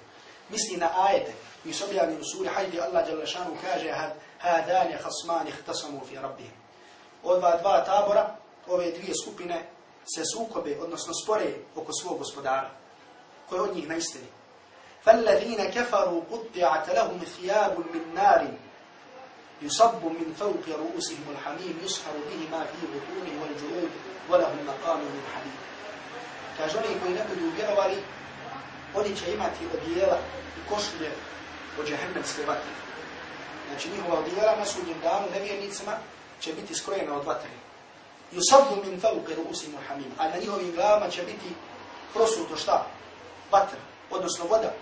Misli na ajete koji su objavljeni u suri Hajdi Allah Đalešanu kaže hadani khasmani ihtasamu fi rabbihim. Ova dva tabora ove dvije skupine se sukobe, odnosno spore oko svog gospodara, koji je od njih naistini. فَالَّذِينَ كَفَرُوا قُطِّعَتَ لَهُمْ ثِيَابٌ مِنْ نَارٍ يُصَبُّ مِنْ فَوْقِ رُؤُسِهِمُ الْحَمِيمِ يُسْحَرُ بِهِ مَا فِي بُطُونِهِ وَالْجُلُودِ وَلَهُمْ مَقَامٌ مِنْ حَدِيدٍ Kaže oni koji ne budu vjerovali, oni će imati odijela i košulje od džehennemske vatre. Znači njihova odijela na sudnjem danu nevjernicima će biti skrojena od vatre. Yusabdu min fawqi ru'usihim hamim. A na njihovim glavama će biti prosuto šta? Vatra, odnosno voda,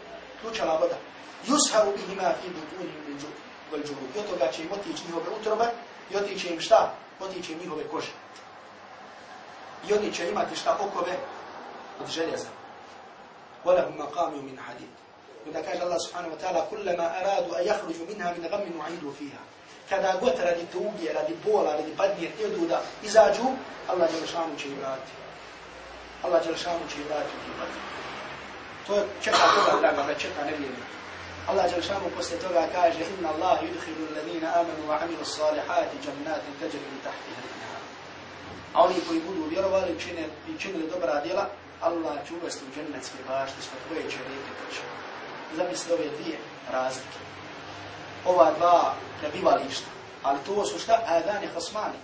ključala voda. Yusharu bihima fi butunihim wal julud. I od toga će im otići njihove utrobe i otići im šta? Otići im njihove kože. I oni će imati šta okove od željeza. Hadid. I da kaže Allah subhanahu wa ta'ala kullama aradu a jahruđu minha min gamin nu'idu fiha. Kada god radi tuge, radi bola, radi padnije, idu da izađu, Allah Đelšanu će i vrati. Allah Đelšanu će i vrati u tim To je čeka toga, draga, da čeka nevjernika. Allah Đelšanu posle toga kaže Inna Allah yudhiru alladhina amanu wa amilu salihati jannatin tajri min tahtiha al-anhar. A oni koji budu vjerovali i činili dobra djela, Allah će uvesti u džennetske bašte što koje će rijeke teče. Zamisli ove dvije razlike. Ova dva prebivališta. Ali to su šta? Adani Hosmani.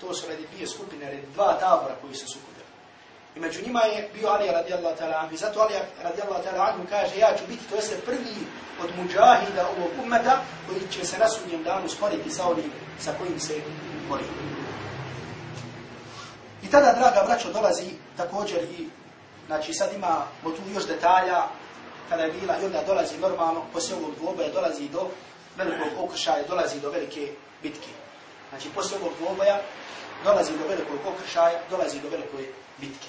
To su radi dvije skupine, radi dva tabora koji su sukudili. I među njima je bio Ali radijallahu ta'ala anhu. I zato Ali radijallahu ta'ala anhu kaže ja ću biti, to jeste prvi od muđahida ovog ummeta koji će se na sudnjem danu sporiti sa onim sa kojim se bori. I tada, draga braćo, dolazi također i Znači sad ima tu još detalja kada je bila i onda dolazi normalno poslije ovog dvoboja dolazi do velikog okršaja, dolazi do velike bitke. Znači poslije ovog dvoboja dolazi do velikog okršaja, dolazi do velike bitke.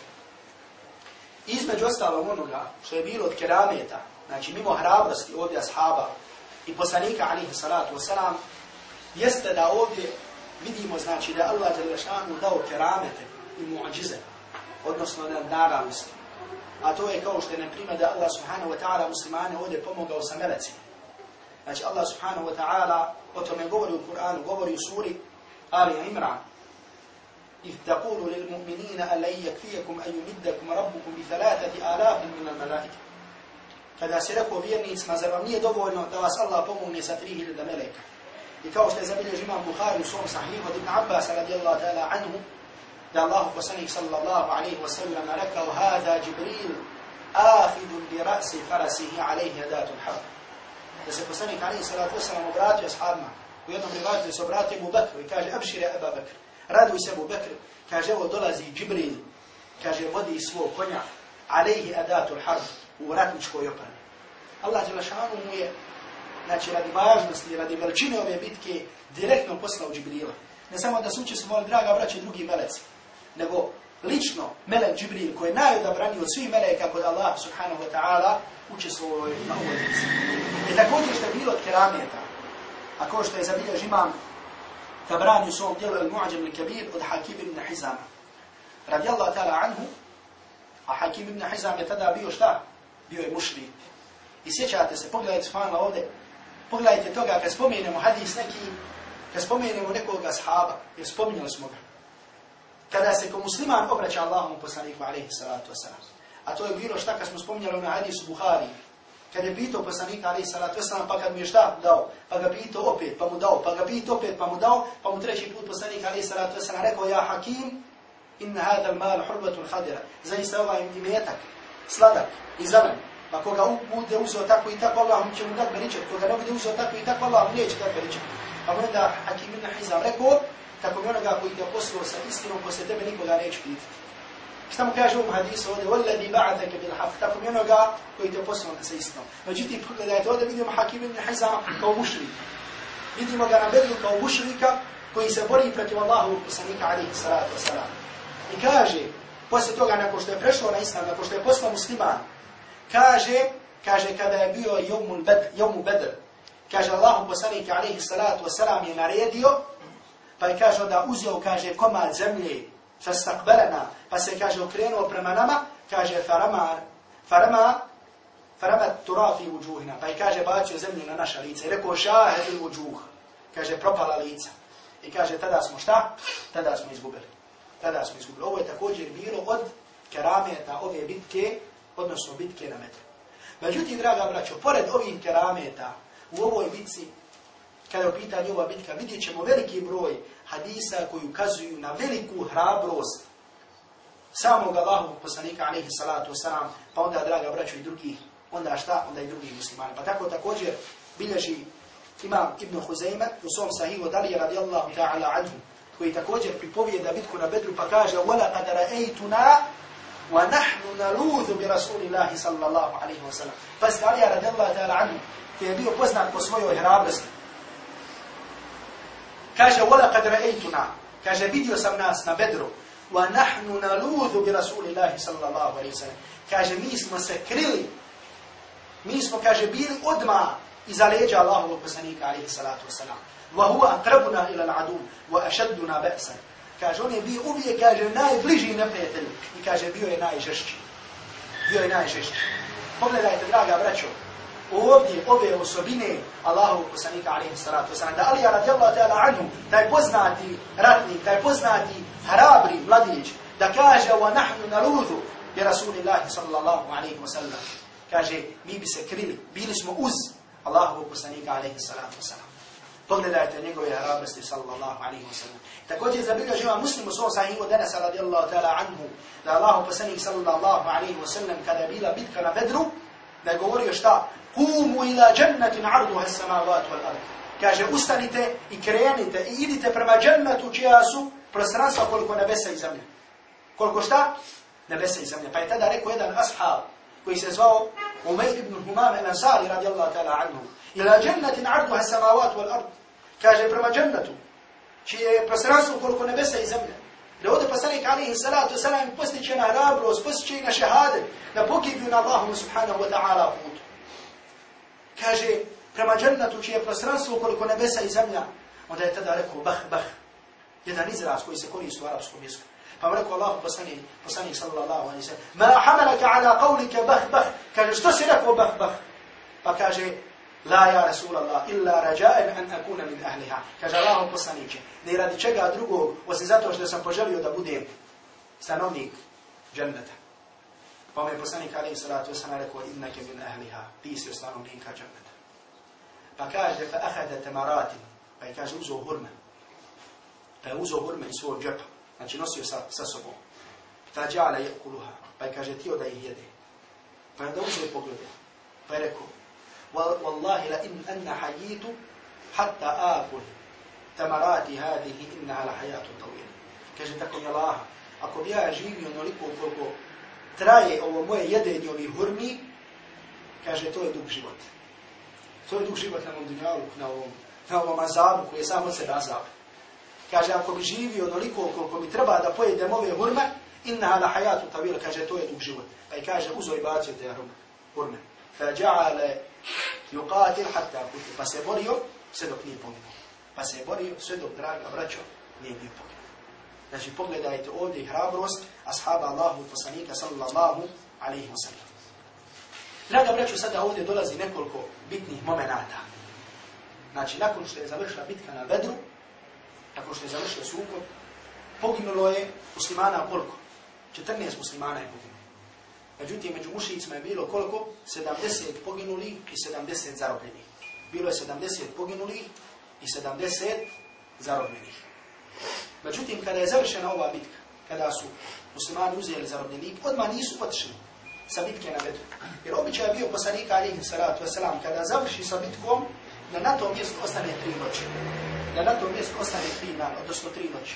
Između ostalog onoga što je bilo od kerameta, znači mimo hrabrosti ovdje ashaba i poslanika alihi salatu wasalam, jeste da ovdje vidimo znači da Allah je dao keramete i muadžize, odnosno da naravnosti. A to je kao što je na primjer da Allah subhanahu wa ta'ala muslimane ovdje pomogao sa melecima. Znači Allah subhanahu wa ta'ala o tome govori u Kur'anu, govori u suri Ali Imran. إذ تقول للمؤمنين ألن يكفيكم أن يمدكم ربكم بثلاثة آلاف من الملائكة kada se rekao vjernicima, zar vam nije dovoljno da vas Allah pomogne sa 3000 meleka? I kao što je zabilježi imam Bukhari u svom sahihu od Ibn Abbas radijallahu ta'ala anhu, da Allah poslanik sallallahu alaihi wa sallam rekao hada Jibril ahidun bi rasi farasihi alaihi adatul haq. Da se poslanik alaihi sallatu wa sallam obratio ashabima. U jednom rivaju se obratio Abu Bakr i kaže abšire Abu Bakr. Raduj se Abu Bakr. Kaže evo dolazi Jibril. Kaže vodi svog konja alaihi adatul haq u ratničkoj opremi. Allah Đelešanu mu je znači radi važnosti, radi veličine ove bitke direktno poslao Jibrila. Ne samo da su učestvovali draga braće drugi meleci, nego lično Melek Džibril, koji je najodabraniji od svih meleka kod Allah subhanahu wa ta'ala, učestvovao je na ovoj lici. I također što je bilo od kerameta, a ko što je zabiljež imam Tabrani u svom djelu Al-Mu'ađem al-Kabir od Hakim ibn Hizama. Radi Allah ta'ala anhu, a Hakim ibn Hizam je tada bio šta? Bio je mušli. I sjećate se, pogledajte svana ovdje, pogledajte toga kad spomenemo hadis neki, kad spomenemo nekog ashaba, jer spominjali smo ga kada se ko musliman obraća Allahom poslaniku alaihi salatu wasalam. A to je bilo šta kad smo spominjali na hadisu Buhari. Kad je pitao poslanika alaihi salatu wasalam, pa kad mu je šta dao, pa ga pitao opet, pa mu dao, pa ga pitao opet, pa mu dao, pa mu treći put poslanika alaihi salatu wasalam rekao, ja hakim, inna hada al mal hurbatul khadira. Zaista ovaj imetak, sladak i zelen. Pa koga bude uzeo tako i tako, Allah mu će mu dati beričet. Koga ne bude uzeo tako i tako, Allah mu neće dati beričet. Pa onda Hakim ibn Hizam rekao, tako mi onoga koji te poslao sa istinom posle tebe nikoga neće pitati. Šta mu kaže u hadisu ovdje, vole bi ba'ata bil haq, tako mi onoga koji te poslao sa istinom. Međutim, pogledajte, ovdje vidimo Hakim ibn Hizam kao mušrik. Vidimo ga na bedru kao mušrika koji se bori protiv Allahu poslanika alihi salatu wasalam. I kaže, posle toga, nakon što je prešao na islam, nakon što je poslao musliman, kaže, kaže, kada je bio jomu bedr, kaže Allahu poslanika alihi salatu wasalam je naredio, pa je kaže da uzeo, kaže, komad zemlje, sa pa se, kaže, okrenuo prema nama, kaže, farama, farama, farama turafi u džuhina, pa je, kaže, bacio zemlju na naša lica i rekao, šahedil u džuh, kaže, propala lica. I kaže, tada smo šta? Tada smo izgubili. Tada smo izgubili. Ovo je također bilo od kerameta ove bitke, odnosno bitke na metru. Međutim, draga braćo, pored ovih kerameta, u ovoj bitci, kada je u pitanju ova bitka, vidjet ćemo veliki broj hadisa koji ukazuju na veliku hrabrost samog Allahovog poslanika, alaihi salatu wasalam, pa onda, draga braćo, i drugih, onda šta? Onda i drugih muslimani. Pa tako također bilježi imam Ibn Huzayma u svom sahihu Dalija radijallahu ta'ala anhu, koji također pripovijeda bitku na Bedru pa kaže wala qad ra'aytuna wa nahnu naludhu bi rasulillahi sallallahu alayhi wa pa ste Ali radijallahu ta'ala anhu koji je bio poznat po svojoj hrabrosti kaže wala qad ra'aytuna kaže vidio sam nas na Bedru wa nahnu naludhu bi rasulillahi sallallahu alayhi wa sallam kaže mi smo se krili mi smo kaže bili odma iza leđa Allahovog poslanika alayhi salatu wa salam وهو أقربنا إلى العدو وأشدنا بأسا kaže on je bio uvijek kaže najbliži neprijatelj i kaže bio je najžešći bio je najžešći pogledajte draga braćo ovdje ove osobine Allahu poslanika alejhi salatu vesselam da Ali radijallahu ta'ala anhu taj poznati ratnik taj poznati hrabri mladić da kaže wa nahnu naludu bi rasulillahi sallallahu alejhi ve sellem kaže mi bi se krili bili smo uz Allahu poslanika alejhi salatu vesselam Pogledajte njegove hrabrosti sallallahu alaihi wa sallam. Također zabilježiva muslim u svom sahihu Denesa radijallahu ta'ala anhu da Allah poslanik sallallahu alaihi wa sallam kada je bila bitka na Bedru da je govorio šta? Kumu ila džennatin arduha samavatu wal ard. Kaže ustanite i krenite i idite prema džennatu čija su prostranstva koliko nebesa i zemlje. Koliko šta? Nebesa i zemlje. Pa je tada rekao jedan ashab koji se zvao Umayr ibn Humam al-Ansari radijallahu ta'ala anhu. Ila džennatin arduha samavatu wal ard kaže prema džennetu, čije je prostranstvo koliko nebesa i zemlje. Da ovdje poslanik alihi salatu salam postiće na hrabrost, postiće na šehade, da pogibju na Allahum subhanahu wa ta'ala. Kaže, prema džennetu čije je prostranstvo koliko nebesa i zemlja, onda je tada rekao bah, bah, jedan izraz koji se koristi u arapskom jeziku. Pa mu rekao Allah poslanik, poslanik sallallahu alaihi sallam, ma hamalaka ala qavlike bah, bah, kaže, što si rekao bah, bah? Pa kaže, La ja Rasulallah, illa rajaen an akuna min ahliha. Kaže Allahom poslaniće, ne radi čega drugog, osim zato što sam poželio da budem stanovnik dženneta. Pa me poslanik alaihi salatu wasalam rekao, innake min ahliha, ti si stanovnika dženneta. Pa kaže, fa ahada tamaratin, pa je kaže, uzo hurme. Pa je uzo hurme iz svog džepa, znači nosio sa, sa sobom. Ta djala je kuluha, pa je kaže, tio da ih jede. Pa je da uzo i poglede. Pa je rekao, والله لئن أن حييت حتى آكل تمرات هذه إنها لحياة طويلة kaže tako mi Allah, ako bi ja živio onoliko koliko traje ovo moje jedenje ovih hurmi, kaže to je dug život. To je dug život na ovom dunjalu, na ovom, na ovom azabu koji je samo sebe azab. Kaže, ako bi živio onoliko koliko mi treba da pojedem ove hurme, inna la hayatu tavila, kaže, to je dug život. Pa i kaže, uzo i bacio te hurme. Fa ja'ale yuqatil hatta kuti. Pa se borio sve dok nije poginuo. Pa se borio sve dok, draga braćo, nije bio poginuo. Znači, pogledajte ovdje hrabrost ashaba Allahu poslanika sallallahu alaihi wa sallam. Draga braću, sada ovdje dolazi nekoliko bitnih momenata. Znači, nakon što je završila bitka na Bedru, nakon što je završila sukob, poginulo je muslimana koliko? 14 muslimana je poginulo. Međutim, među mušicima je bilo koliko? 70 poginuli i 70 zarobljenih. Bilo je 70 poginuli i 70 zarobljenih. Međutim, kada je završena ova bitka, kada su muslimani uzeli zarobljenik, odmah nisu otišli sa bitke na Bedru. Jer običaj je bio poslanika alihi salatu wasalam, kada završi sa bitkom, da na tom mjestu ostane tri noći. Da na tom mjestu ostane tri dan, odnosno tri noći.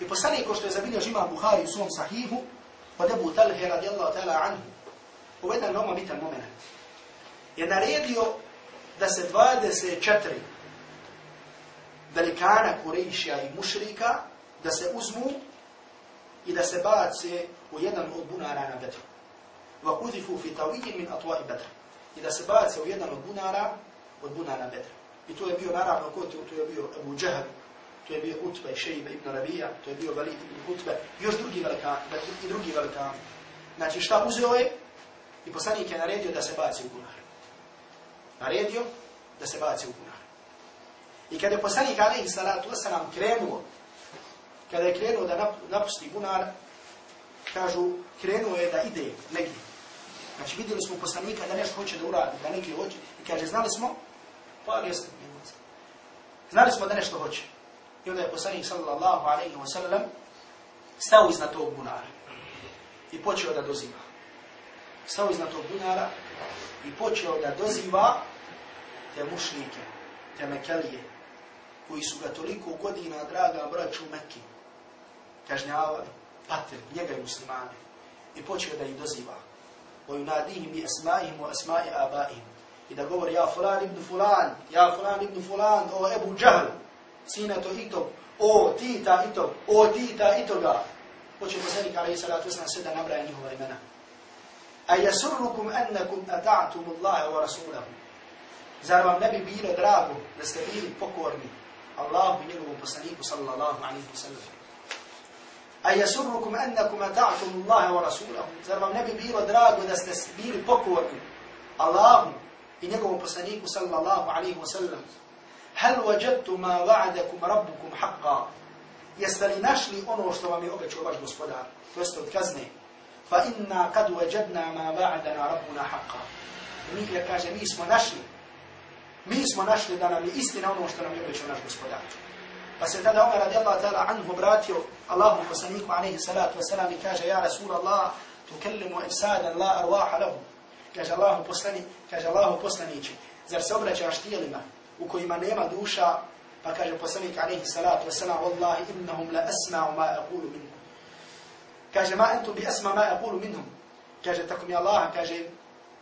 I poslanik, ko što je zabilio žima Buhari u svom sahihu, od Ebu Talhe radijallahu ta'ala anhu, u jedan veoma bitan moment, je naredio da se 24 velikana Kurejšija i mušrika da se uzmu i da se bace u jedan od bunara na Bedru. Va kuzifu fi tawijin min atwa i I da se bace u jedan od bunara od bunara Bedra. I to je bio naravno ko to je bio Abu Džahab, to je bio Utbe, Šejbe ibn Rabija, to je bio Valid ibn Utbe, još drugi velikan, i drugi velikan. Znači šta uzeo je? I poslanik je naredio da se baci u bunar. Naredio da se baci u bunar. I kada je poslanik alaihi salatu wasalam krenuo, kada je krenuo da napusti bunar, kažu, krenuo je da ide negdje. Znači vidjeli smo poslanika da nešto hoće da uradi, da neki hoće. I kaže, znali smo, pa jeste, znali smo da nešto hoće. I onda je poslanik sallallahu alaihi wa sallam stao iznad tog bunara i počeo da doziva. Stao iznad tog bunara i počeo da doziva te mušnike, te mekelije koji su ga toliko godina, draga braću u Mekke, kažnjavali, patili, njega i muslimane, i počeo da ih doziva. ويناديهم بأسمائهم وأسماء آبائهم إذا قول يا فلان ابن فلان يا فلان ابن فلان أو أبو جهل سينة إتو أو تيتا إتو أو تيتا إتو غا وچه مسلك عليه الصلاة والسلام سيدا نبرا أنه وإمنا أيسركم أنكم أتعتم الله ورسوله Zar vam ne bi bilo drago da ste bili pokorni Poslaniku sallallahu alaihi wa sallam? A yasurrukum annakum ata'tum Allah wa rasulahu? Zar vam ne bi bilo drago da ste bili pokorni Allahu i njegovom poslaniku sallallahu alaihi wa sallam? Hal wajadtu ma wa'adakum rabbukum haqqa? Jeste li našli ono što vam je obećao vaš gospodar? To jest od kazne. Fa inna kad wajadna ma wa'adana rabbuna haqqa. Mi je kaže, mi smo našli mi smo našli da nam je istina ono što nam je obećao naš gospodar. Pa se tada Umar radijallahu ta'ala anhu obratio Allahu poslaniku alaihi salatu wasalam i kaže Ja Rasul Allah, tukellimu ifsadan la arwaha lahu. Kaže Allahu poslani, kaže Allahu poslanići, zar se obraćaš tijelima u kojima nema duša, pa kaže poslanik alaihi salatu wasalam, Wallahi innahum la asma'u ma aqulu minhum. Kaže, ma entu bi asma ma aqulu minhum. Kaže, tako mi Allah, kaže,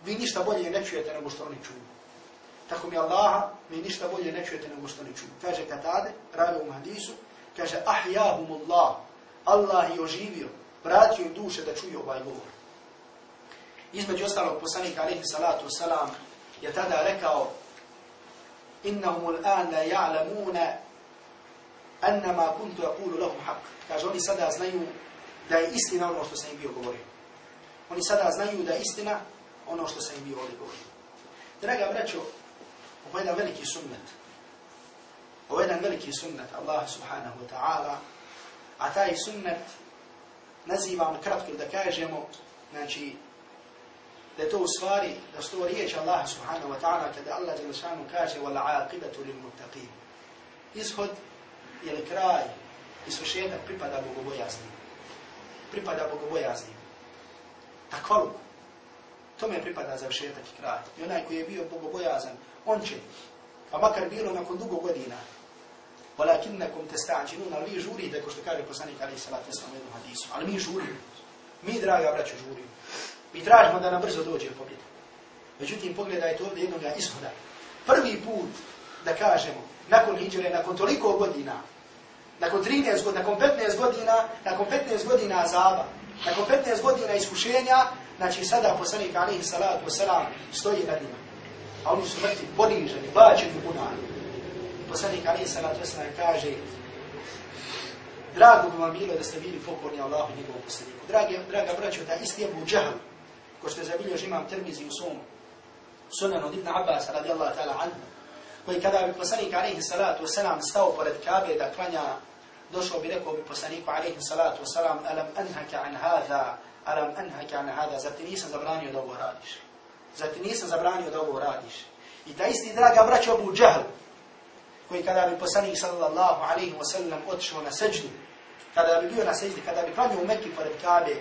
vi ništa bolje ne čujete nego što oni čuju. Tako mi Allaha, mi ništa bolje ne čujete nego što ne čuju. Kaže Katade, radi u hadisu, kaže ahjahum Allah, Allah je oživio, vratio im duše da čuju ovaj govor. Između ostalog poslanika alaihi salatu wasalam je tada rekao innahum al-an la ja'lamuna annama kuntu aqulu lahum haq. Kaže, oni sada znaju da je istina ono što sam im bio govorio. Oni sada znaju da je istina ono što sam im bio ovdje govorio. Draga braćo, Ovo je jedan veliki sunnet. Ovo je jedan veliki sunnet Allah subhanahu wa ta'ala. A taj sunnet nazivamo kratko da kažemo, znači, da je to u stvari, da su to riječ Allah subhanahu wa ta'ala, kada Allah Đelšanu kaže, wa aqibatu lil muttaqim. Ishod ili kraj i svršetak pripada bogobojazni. Pripada bogobojazni. Takvalu. Tome pripada završetak i kraj. I onaj koji je bio bogobojazan, on će, pa makar bilo nakon dugo godina, walakinnakum testa'đinun, ali vi žurite, ko što kaže poslanik Ali Salat Veslam u jednom hadisu, ali mi žurimo. Mi, draga braću, žurimo. Mi tražimo da nam brzo dođe pobjeda. Međutim, pogledajte ovdje jednog ishoda. Prvi put, da kažemo, nakon hijđure, nakon toliko godina, nakon 13 godina, nakon 15 godina, nakon 15 godina azaba, nakon 15 godina iskušenja, znači sada poslanik Ali salatu wasalam stoji nad njima a oni su mrtvi poniženi, bačeni u bunar. Poslanik Ali Salatu Vesna kaže, drago bi vam bilo da ste bili pokorni Allahu i njegovom poslaniku. Dragi, draga braćo, ta isti Abu Džahl, ko što je zabilježi imam termizi u svom sunan od Ibn Abbas radijallahu ta'ala anhu, koji kada bi poslanik alaihi salatu wasalam stao pored Kabe da klanja, došao bi rekao bi poslaniku alaihi salatu wasalam, alam anhaka an hadha, alam anhaka an hadha, zar ti nisam zabranio da ovo radiš? Zato nisam zabranio da ovo radiš. I ta isti draga braća Abu Džahl, koji kada bi poslanik sallallahu alaihi wa sallam otišao na seđdu, kada bi bio na seđdi, kada bi klanio u Mekki pored Kabe,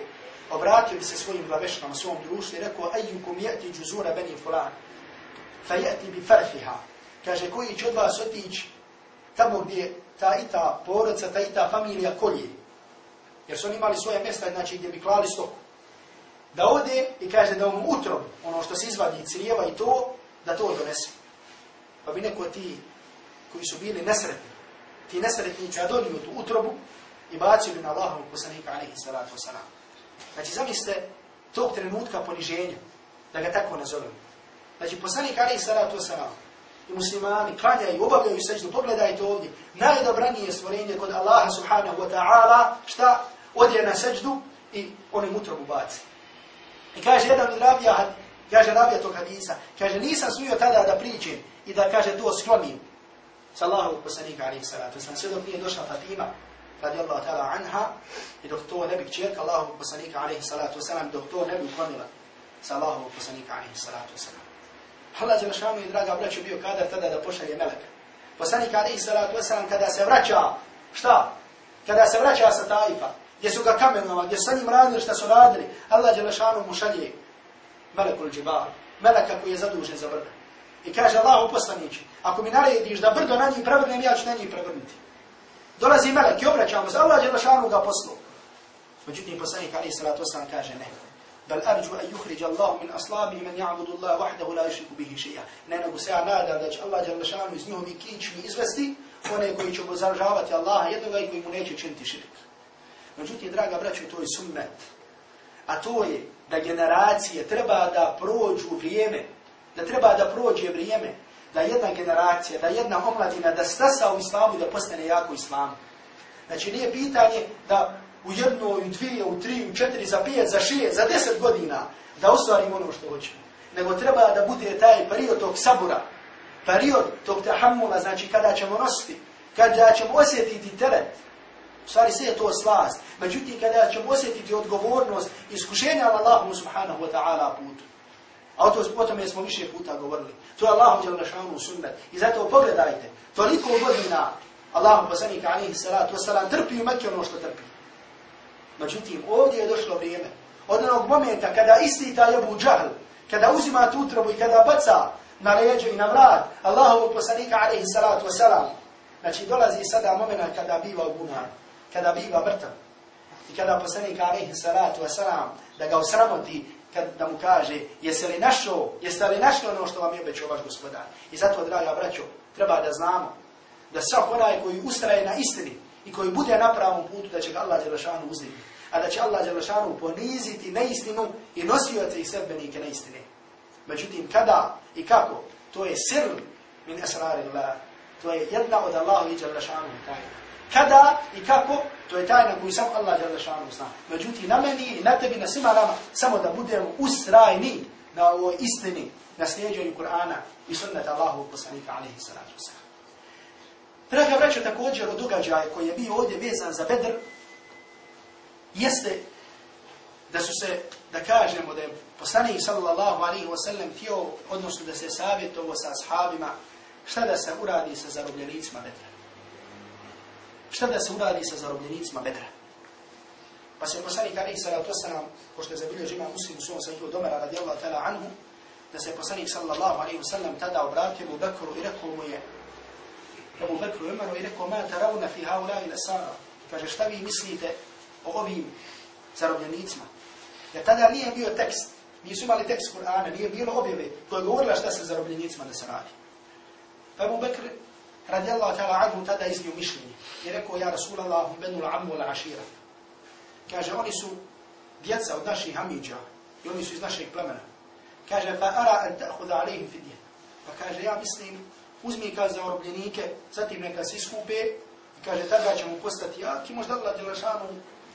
obratio bi se svojim glaveškama, svom društvu i rekao, ejukum jeti džuzura beni fulan, fa jeti bi farfiha. Kaže, koji će od vas otići tamo gdje ta i ta porodca, ta i ta familija kolje. Jer su oni imali svoje mjesta, znači gdje bi klali stoku da ode i kaže da mu utro, ono što se izvadi crijeva i to, da to donese. Pa bi neko ti koji su bili nesretni, ti nesretni će tu utrobu i bacili na Allahovu poslanika alaihi salatu wasalam. Znači zamislite tog trenutka poniženja, da ga tako nazovem. Znači poslanik alaihi salatu wasalam i muslimani klanjaju, obavljaju seđu, pogledajte ovdje, najdobranije stvorenje kod Allaha subhanahu wa ta'ala, šta? Odje na seđu i onim utrobu baci. I kaže jedan od rabija, kaže rabija tog hadisa, kaže nisam smio tada da priđem i da kaže to sklonim sa Allahov poslanika alaihi salatu. Sam sve dok nije došla Fatima, radi Allah ta'ala anha, i dok to ne bi čerka Allahov poslanika alaihi salatu wasalam, dok to ne bi uklonila sa Allahov poslanika alaihi salatu wasalam. Allah Đelešanu i draga braću bio kadar tada da pošalje meleka. Poslanik alaihi salatu wasalam kada se vraća, šta? Kada se vraća sa Taifa, gdje su ga kamenova, gdje su sa njim radili šta su radili, Allah Đelešanu mu šalje melekul džibal, meleka koji je zadužen za brda. I kaže Allah poslanići, ako mi narediš da brdo na njih prevrnem, ja ću na njih prevrnuti. Dolazi melek i obraćamo se, Allah Đelešanu ga poslao. Međutim, poslanik Ali Salatu Osam kaže ne. Bel arđu an yuhrij Allah min aslabi man ya'budu Allah wahdahu la yushriku bihi shay'a. Ne nego se ja nadam da će Allah Đelešanu iz njihovi kičmi izvesti one koji će obozaržavati Allaha jednoga i koji mu neće činiti širk. Međutim, draga braćo, to je sunnet. A to je da generacije treba da prođu vrijeme, da treba da prođe vrijeme, da jedna generacija, da jedna omladina, da stasa u islamu i da postane jako islamu. Znači, nije pitanje da u jedno, u dvije, u tri, u četiri, za pijet, za šest, za deset godina da ostvarimo ono što hoćemo. Nego treba da bude taj period tog sabura, period tog tahammula, znači kada ćemo nositi, kada ćemo osjetiti teret, u stvari sve je to slast, međutim kada ćemo osjetiti odgovornost iskušenja na Allahom subhanahu wa ta'ala putu. A o, to, o tome smo više puta govorili. To je Allahom djel našanu sunnet. I zato pogledajte, toliko godina Allahom poslanika alihi salatu wasalam trpi u Mekke ono što trpi. Međutim, ovdje je došlo vrijeme. Od onog momenta kada isti taj Abu Džahl, kada uzima tu utrobu i kada baca na leđe i na vrat Allahovog poslanika alihi salatu wasalam, znači dolazi sada moment kada biva gunar, kada biva mrtav. I kada poslanik alaihi salatu wasalam da ga osramoti, kad da mu kaže, jeste li našo, jeste li našli ono što vam je obećao vaš gospodar. I zato, draga braćo, treba da znamo da svak onaj koji ustraje na istini, i koji bude na pravom putu da će ga Allah Đelešanu uzeti. A da će Allah Đelešanu poniziti neistinu i nosioce i sebbenike neistine. Međutim, kada i kako, to je sir min esrari Allah. To je jedna od Allahu i Đelešanu tajna. Kada i kako, to je tajna koju sam Allah Đelešanu zna. Međutim, na meni i na tebi, na svima nama, samo da budemo usrajni na ovoj istini, na slijedženju Kur'ana i sunnata Allahu poslanika alaihi salatu wasalam. Draga braćo, također od događaja koji je bio ovdje vezan za Bedr, jeste da su se, da kažemo da je poslanik sallallahu alaihi wasallam htio, odnosno da se savjetovo sa ashabima, šta da se uradi sa zarobljenicima Bedra. Šta da se uradi sa zarobljenicima Bedra. Pa se poslanik alaihi Salatu Wasalam, pošto je zabilio žima muslim u svom sajtu domera radijallahu ta'ala anhu, da se poslanik sallallahu alaihi wasallam tada obratio mu Bekru i rekao mu je, Ebu Bekru i Umaru i rekao, ma taravna fi haula ila sara. Kaže, šta vi mislite o ovim zarobljenicima? Jer tada nije bio tekst, nisu imali tekst Kur'ana, nije bilo objave koje govorila šta se zarobljenicima da se radi. Pa Ebu Bekr, radijallahu ta'ala anhu, tada iznio mišljenje. I rekao, ja Rasulallah, benu la ašira. Kaže, oni su djeca od naših hamidža i oni su iz našeg plemena. Kaže, fa ara an ta'huda alihim fidje. Pa kaže, ja mislim, uzmi kaže za orobljenike, zatim neka se iskupe i kaže tada ćemo postati jaki, možda Allah Đelešanu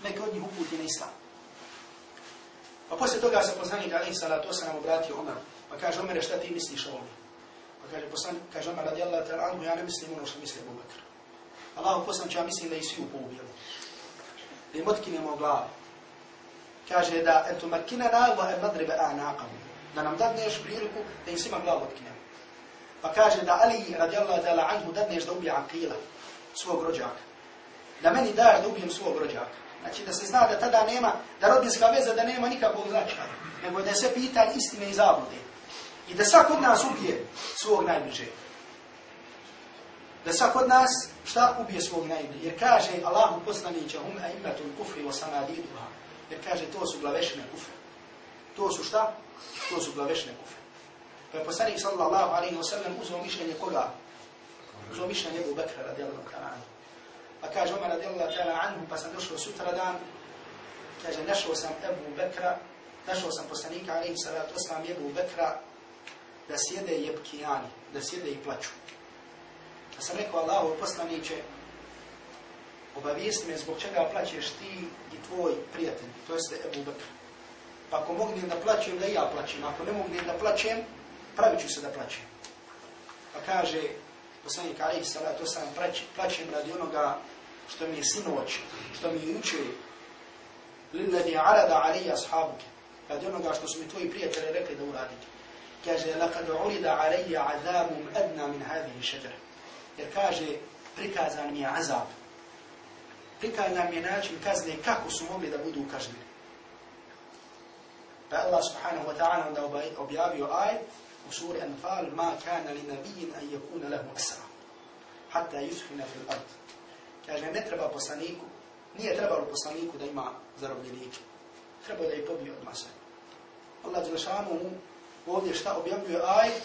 neke od njih uputi na islam. Pa poslije toga se poslanik Ali Salatu Osanam obratio Omer, pa kaže Omer, šta ti misliš o ovome? Pa kaže, poslan, kaže Omer radi Allah ta'ala, ja ne mislim ono što misli Abu Bakr. Allah poslanik, ja mislim da i svi upoubijeli. Da im otkinemo glavu. Kaže da, eto, makina na, wa en nadribe a. Da nam dadneš priliku da im svima glavu otkinemo. Pa kaže da Ali radijallahu ta'ala anhu dadneš da ubije Aqila, svog rođaka. Da meni daš da ubijem svog rođaka. Znači da se zna da tada nema, da rodinska veza da nema nikakvog značaja. Nego da se pita istine i zabude. I da svak od nas ubije svog najbližeg. Da svak od nas šta ubije svog najbližeg. Jer kaže Allahu poslanića hum a imatul kufri wa samadiduha. Jer kaže to su glavešne kufre. To su šta? To su glavešne kufre. Pa je poslanik sallallahu alaihi wa sallam uzao mišljenje koga? Uzao mišljenje Ebu Bekra radijallahu ta'ala anhu. Pa kaže Omer radijallahu ta'ala anhu, pa sam došao sutra dan, kaže, našao sam Ebu Bekra, našao sam poslanika alaihi salatu wasallam Ebu Bekra, da sjede jebkijani, da sjede i plaću. Pa sam rekao Allahu poslaniće, obavijesti me zbog čega plaćeš ti i tvoj prijatelj, to jeste Ebu Bekr. Pa ako mognem da plaćem, da ja plaćem. Ako ne mognem da plaćem, pravit ću se da plaćem. Pa kaže, poslanik Alih Sala, to sam plaćem radi onoga što mi je sinoć, što mi je juče, lilladi arada alija ashabuke, radi onoga što su mi tvoji prijatelji rekli da uradite. Kaže, lakad urida alija azabum adna min hadihi šeđara. Jer kaže, prikazan mi je azab. Prikazan mi je način kazne kako su mogli da budu kažnjeni. Pa Allah subhanahu wa ta'ala onda objavio aj, u suri Anfal, ma kana li nabijin an yakuna lahu asra, hatta yuthfina fil ard. Kaže, ne treba poslaniku, nije trebalo poslaniku da ima zarobljenike. Treba da je pobio od masa. Allah Đelešanu mu ovdje šta objavljuje ajet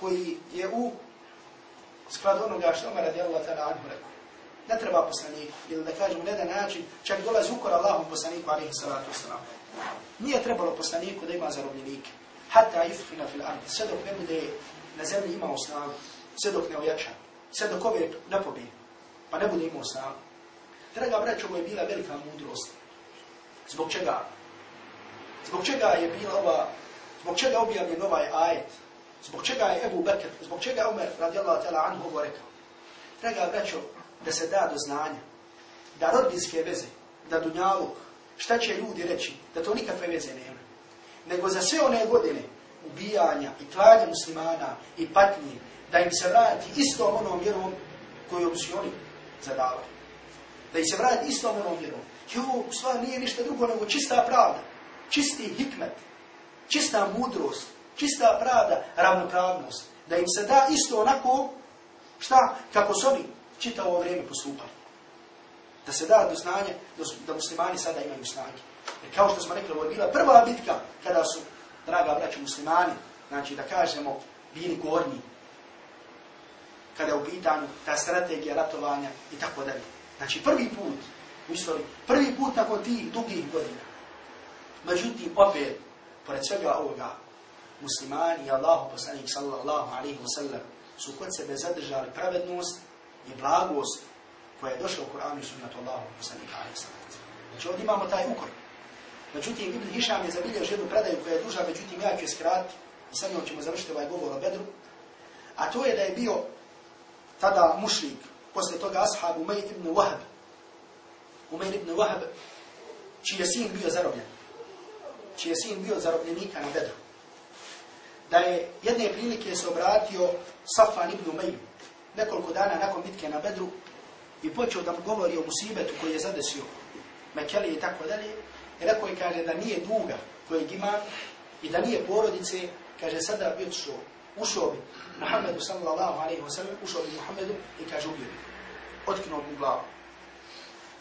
koji je u skladu onoga što Omer radi Allah tada anhu rekao. Ne treba poslaniku, ili da kažemo na jedan način, čak dolazi ukor Allahom poslaniku, alaihi salatu wasalam. Nije trebalo poslaniku da ima zarobljenike. Hatta yufina fil ardi, sve dok ne bude na zemlji imao snagu, sve dok ne ojača, sve dok ove ne pobije, pa ne bude imao snagu. Draga braćo, ovo je bila velika mudrost. Zbog čega? Zbog čega je bila ova, zbog čega objavljen ovaj ajet? Zbog čega je Ebu Bekr, zbog čega je Umar radijallahu ta'ala anhu ovo rekao? Draga braćo, da se da do znanja, da rodinske veze, da dunjaluk, šta će ljudi reći, da to nikakve veze nema. Nego za sve one godine ubijanja i klanja muslimana i patnje, da im se vrati istom onom vjerom kojom su oni zadavali. Da im se vrati istom onom vjerom. Jo, u stvar nije ništa drugo nego čista pravda, čisti hikmet, čista mudrost, čista pravda, ravnopravnost. Da im se da isto onako, šta, kako su oni čitavo vrijeme postupali. Da se da do znanja, da muslimani sada imaju snage. Jer kao što smo rekli, ovo je bila prva bitka kada su, draga braća, muslimani, znači da kažemo, bili gornji. Kada je u pitanju ta strategija ratovanja i tako dalje. Znači prvi put u istoriji, prvi put nakon tih dugih godina. Međutim, opet, pored svega ovoga, muslimani i Allahu poslanik sallallahu alaihi wa sallam su kod sebe zadržali pravednost i blagost koja je došla u Kur'anu i sunnatu Allahu poslanika alaihi wa sallam. Znači ovdje imamo taj ukor. Međutim, Ibn Hišam je zabilio jednu predaju koja je duža, međutim, ja ću je skrati i sad ćemo završiti ovaj govor o Bedru. A to je da je bio tada mušlik, posle toga ashab Umayr ibn Wahab. Umayr ibn Wahab, čiji je sin bio zarobljen. Čiji je sin bio zarobljenika na Bedru. Da je jedne prilike se obratio Safan ibn Umeju, nekoliko dana nakon bitke na Bedru i počeo da mu govori o musibetu koji je zadesio Mekeli i tako dalje I rekao je, kaže, da nije duga kojeg ima i da nije porodice, kaže, sada bi odšao, ušao bi Muhammedu sallallahu alaihi wa sallam, ušao bi Muhammedu i kaže, ubio bi. Otkinuo bi glavu.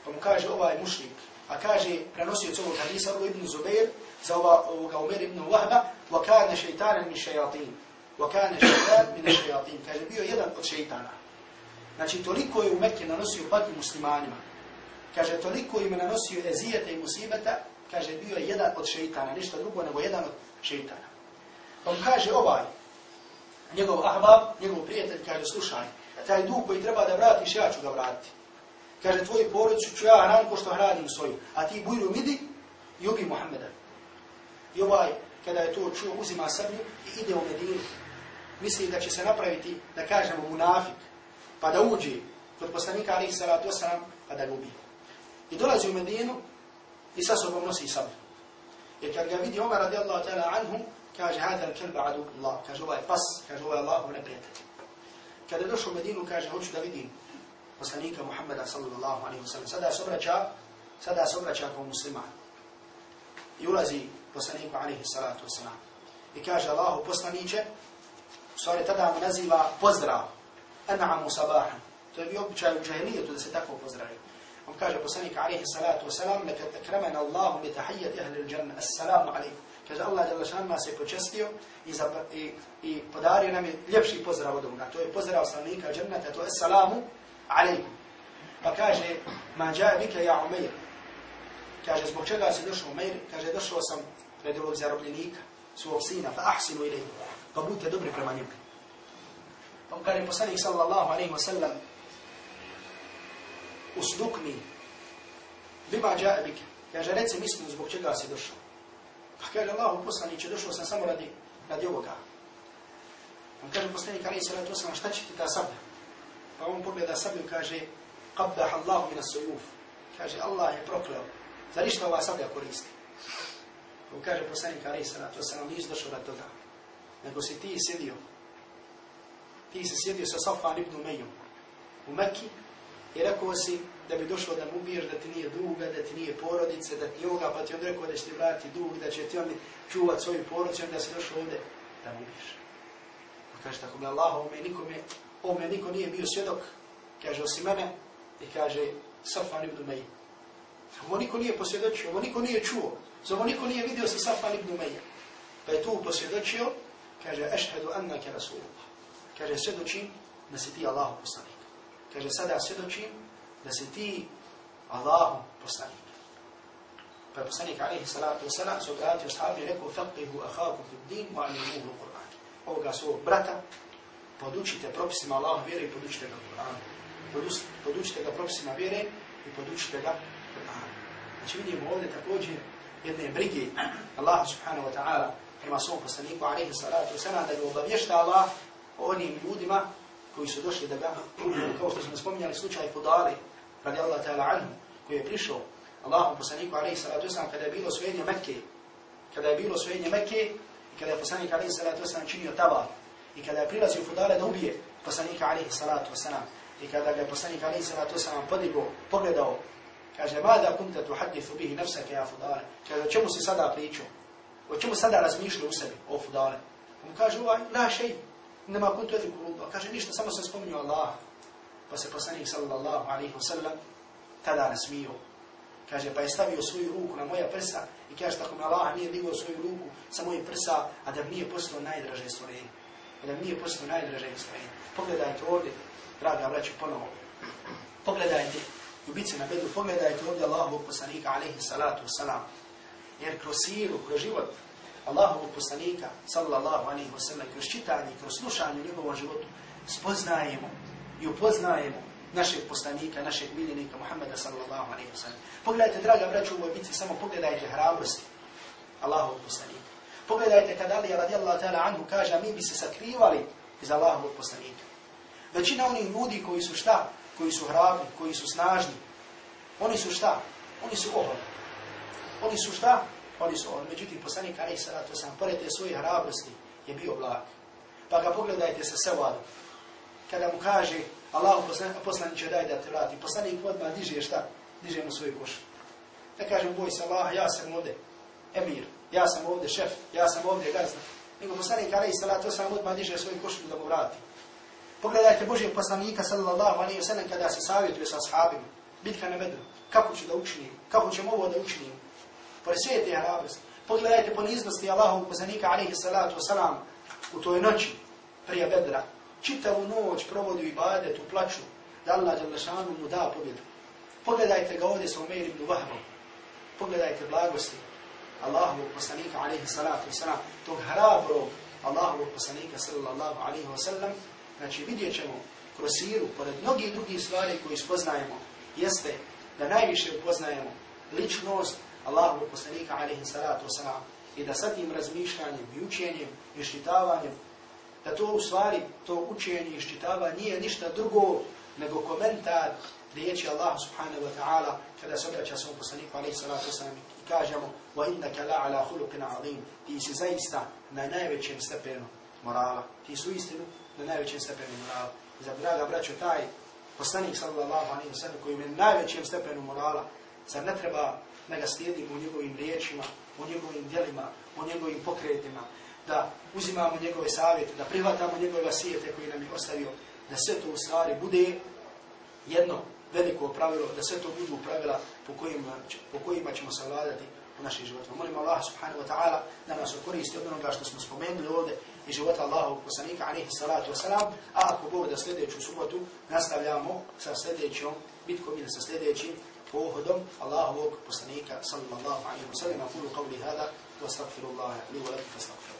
Pa mu kaže, ovaj mušnik, a kaže, prenosioc ovog hadisa, ovo ibn Zubair, za ova, ovoga Umar ibn Wahba, wa kane šeitanen min šejatin. Wa kane šeitan min šejatin. Kaže, bio jedan od šeitana. Znači, toliko je u Mekke nanosio pati muslimanima. Kaže, toliko im nanosio ezijeta i musibeta, kaže, bio je jedan od šeitana, ništa drugo nego jedan od šeitana. Pa On kaže ovaj, njegov ahbab, njegov prijatelj, kaže, slušaj, taj dug koji treba da vratiš, ja ću ga vratiti. Kaže, tvoju porodicu ću ja hranim ko što hranim svoju, a ti bujru midi i ubi Muhammeda. I ovaj, kada je to čuo, uzima sablju i ide u Medinu. Misli da će se napraviti, da kažemo, munafik, pa da uđe kod poslanika, ali salatu osram, pa da ga ubije. I dolazi u Medinu, i sa sobom nosi sablju. Jer kad ga vidi Omar radijallahu ta'ala anhu, kaže, hada l-kelba adu Allah, kaže, ovaj pas, kaže, ovaj Allahu neprijatelj. Kada je došao u Medinu, kaže, hoću da vidim poslanika Muhammeda sallallahu alaihi wa sallam. Sada se obraća, sada se obraća kao musliman. I ulazi poslaniku alaihi salatu wa sallam. I kaže, Allahu poslaniće, u stvari tada mu naziva pozdrav, an'amu sabahan. To je bio običaj u džahilijetu da se tako pozdravio. On kaže poslanik alejhi salatu vesselam neka akramana Allahu bi tahiyyati ahli al-janna. Assalamu alaykum. Kaže Allah dželle šan nas je počastio i, za, i, i podario nam je ljepši pozdrav od ovoga. To je pozdrav stanovnika dženneta, to je assalamu sam pred ovog zarobljenika, svog sina, fa ahsinu ilayhi. Pa budite dobri prema njemu. Pa kaže poslanik sallallahu alejhi ve sellem usdukni bima džae bike. Kaže, reci mislim zbog čega si došao. Pa kaže, Allah poslaniće, došao sam samo radi, radi ovoga. On kaže, poslanik, ali se radi sam, šta će ti ta sablja? Pa on pogleda sablju, kaže, qabdah Allahu mina sujuf. Kaže, Allah je prokleo. Zar išta ova sablja koristi? On kaže, poslanik, ali se to sam, nisi došao radi toga. Nego si ti sjedio. Ti si sjedio sa Safan ibn Umejom u Mekki I rekao si da bi došlo da mu ubiješ, da ti nije duga, da ti nije porodice, da ti ovoga, pa ti on rekao da će ti vrati dug, da će ti on čuvat svoju porodicu, da si došao ovdje da mu ubiješ. Kaže, tako mi Allah, ome nikome, ovome niko nije bio svjedok, kaže, osim mene, i kaže, Safan ibn Meji. Ovo niko nije posvjedočio, ovo niko nije čuo, za ovo niko nije vidio sa Safan ibn Meji. Pa je tu posvjedočio, kaže, ešhedu annake rasulullah. Kaže, svjedočim da si ti Allahom poslanik. Kaže, sada svjedočim da si ti Allahu poslanik. Pa je poslanik, alaihi salatu wasalam, se obratio sahabi i rekao, faqihu ahaku fi din, wa alimuhu Qur'an. Ovoga svog brata, podučite propisima Allahu vjere i podučite ga Kur'an. Podučite ga propisima vjere i podučite ga Qur'an. Znači vidimo ovdje također jedne brige Allah subhanahu wa ta'ala prema svom poslaniku, alaihi salatu wasalam, da ga obavješta Allah o onim ljudima koji su došli da ga ubiju, kao što smo spominjali slučaj Fudali, radi Allah ta'ala anhu, koji je prišao Allahom poslaniku alaihi salatu wasalam kada je bilo svojenje Mekke, kada je bilo svojenje Mekke i kada je poslanik alaihi salatu wasalam činio tava i kada je prilazio Fudale da ubije poslanika alihi salatu wasalam i kada ga je poslanik alihi salatu wasalam podigo, pogledao, kaže, mada kunta tu hadithu bihi nafsake ja Fudale, kaže, o čemu si sada pričao? O čemu sada razmišljao u sebi, o Fudale? On kaže, ovaj, la šej, nema kuntu edhi kuluba. Kaže, ništa, samo sam spominio Allah. Pa se poslanik sallallahu alihi wasalam tada nasmio kaže, pa je stavio svoju ruku na moja prsa i kaže, tako mi Allah nije digao svoju ruku sa moje prsa, a da bi nije postao najdraže stvorenje. I da bi nije postao najdraže stvorenje. Pogledajte ovdje, draga braću, ponovo. Pogledajte, ljubice na bedu, pogledajte ovdje Allahovog poslanika, alaihi salatu wasalam. Jer kroz siru, kroz život Allahovog poslanika, sallallahu alaihi wasalam, kroz čitanje, kroz slušanje u njegovom životu, spoznajemo i upoznajemo našeg poslanika, našeg miljenika Muhammeda sallallahu alaihi wa sallam. Pogledajte, draga braću, u ovoj bitci samo pogledajte hrabrosti Allahovog poslanika. Pogledajte kada Ali radijallahu ta'ala anhu kaže, mi bi se sakrivali iz Allahovog poslanika. Većina onih ljudi koji su šta? Koji su hrabri, koji su snažni. Oni su šta? Oni su oholi. Oni su šta? Oni su oholi. Međutim, poslanik Ali salatu sam, pored te svoje hrabrosti, je bio blag. Pa ga pogledajte sa sevadom. Kada mu kaže, Allah poslanik će daj da te vrati. Poslanik odmah diže šta? Diže mu svoju košu. Da kažem, boj se Allah, ja sam ovdje emir, ja sam ovdje šef, ja sam ovdje gazda. Nego poslanik, ali salatu sam odmah diže svoju košulju da mu vrati. Pogledajte Božijeg poslanika, sallallahu alaihi wa sallam, kada se savjetuje sa ashabima. Bitka na bedru. Kako ću da učinim? Kako ćemo ovo da učinim? Pored sve te hrabrosti. Pogledajte poniznosti Allahovog poslanika, alaihi salatu wasalam u toj noći prije bedra čitavu noć provodi u ibadetu, plaću, da Allah Đalešanu mu da pobjedu. Pogledajte ga ovdje sa Umeir ibn Vahbom. Pogledajte blagosti Allahovog poslanika, alaihi salatu wasalam, tog hrabrog Allahovog poslanika, sallallahu alaihi wasallam. Znači vidjet ćemo kroz siru, pored mnogih drugih stvari koje spoznajemo, jeste da najviše upoznajemo ličnost Allahovog poslanika, alaihi salatu wasalam, i da sa tim razmišljanjem i učenjem i šitavanjem da to u stvari, to učenje i ščitava nije ništa drugo nego komentar riječi Allah subhanahu wa ta'ala kada se obraća svom poslaniku alaihi salatu wasalam kažemo wa innaka la ala khuluqin azim. Ti si zaista na najvećem stepenu morala. Ti su istinu na najvećem stepenu morala. I za draga braćo taj poslanik sallallahu alaihi sellem koji je na najvećem stepenu morala zar ne treba da ga slijedimo u njegovim riječima u njegovim djelima u njegovim pokretima da uzimamo njegove savjete, da prihvatamo njegove vasijete koji nam je ostavio, da sve to u stvari bude jedno veliko pravilo, da sve to budu pravila po kojima, po kojima ćemo savladati u našim životima. Molim Allah subhanahu wa ta'ala da nas okoristi od onoga što smo spomenuli ovdje i života Allahog poslanika, alaihi salatu wasalam, a ako Bog da sljedeću subotu nastavljamo sa sljedećom bitkom ili sa sljedećim pohodom Allahovog poslanika sallallahu alaihi wa sallam. Kulu qavli hada wa astagfirullaha li wa lakum fa.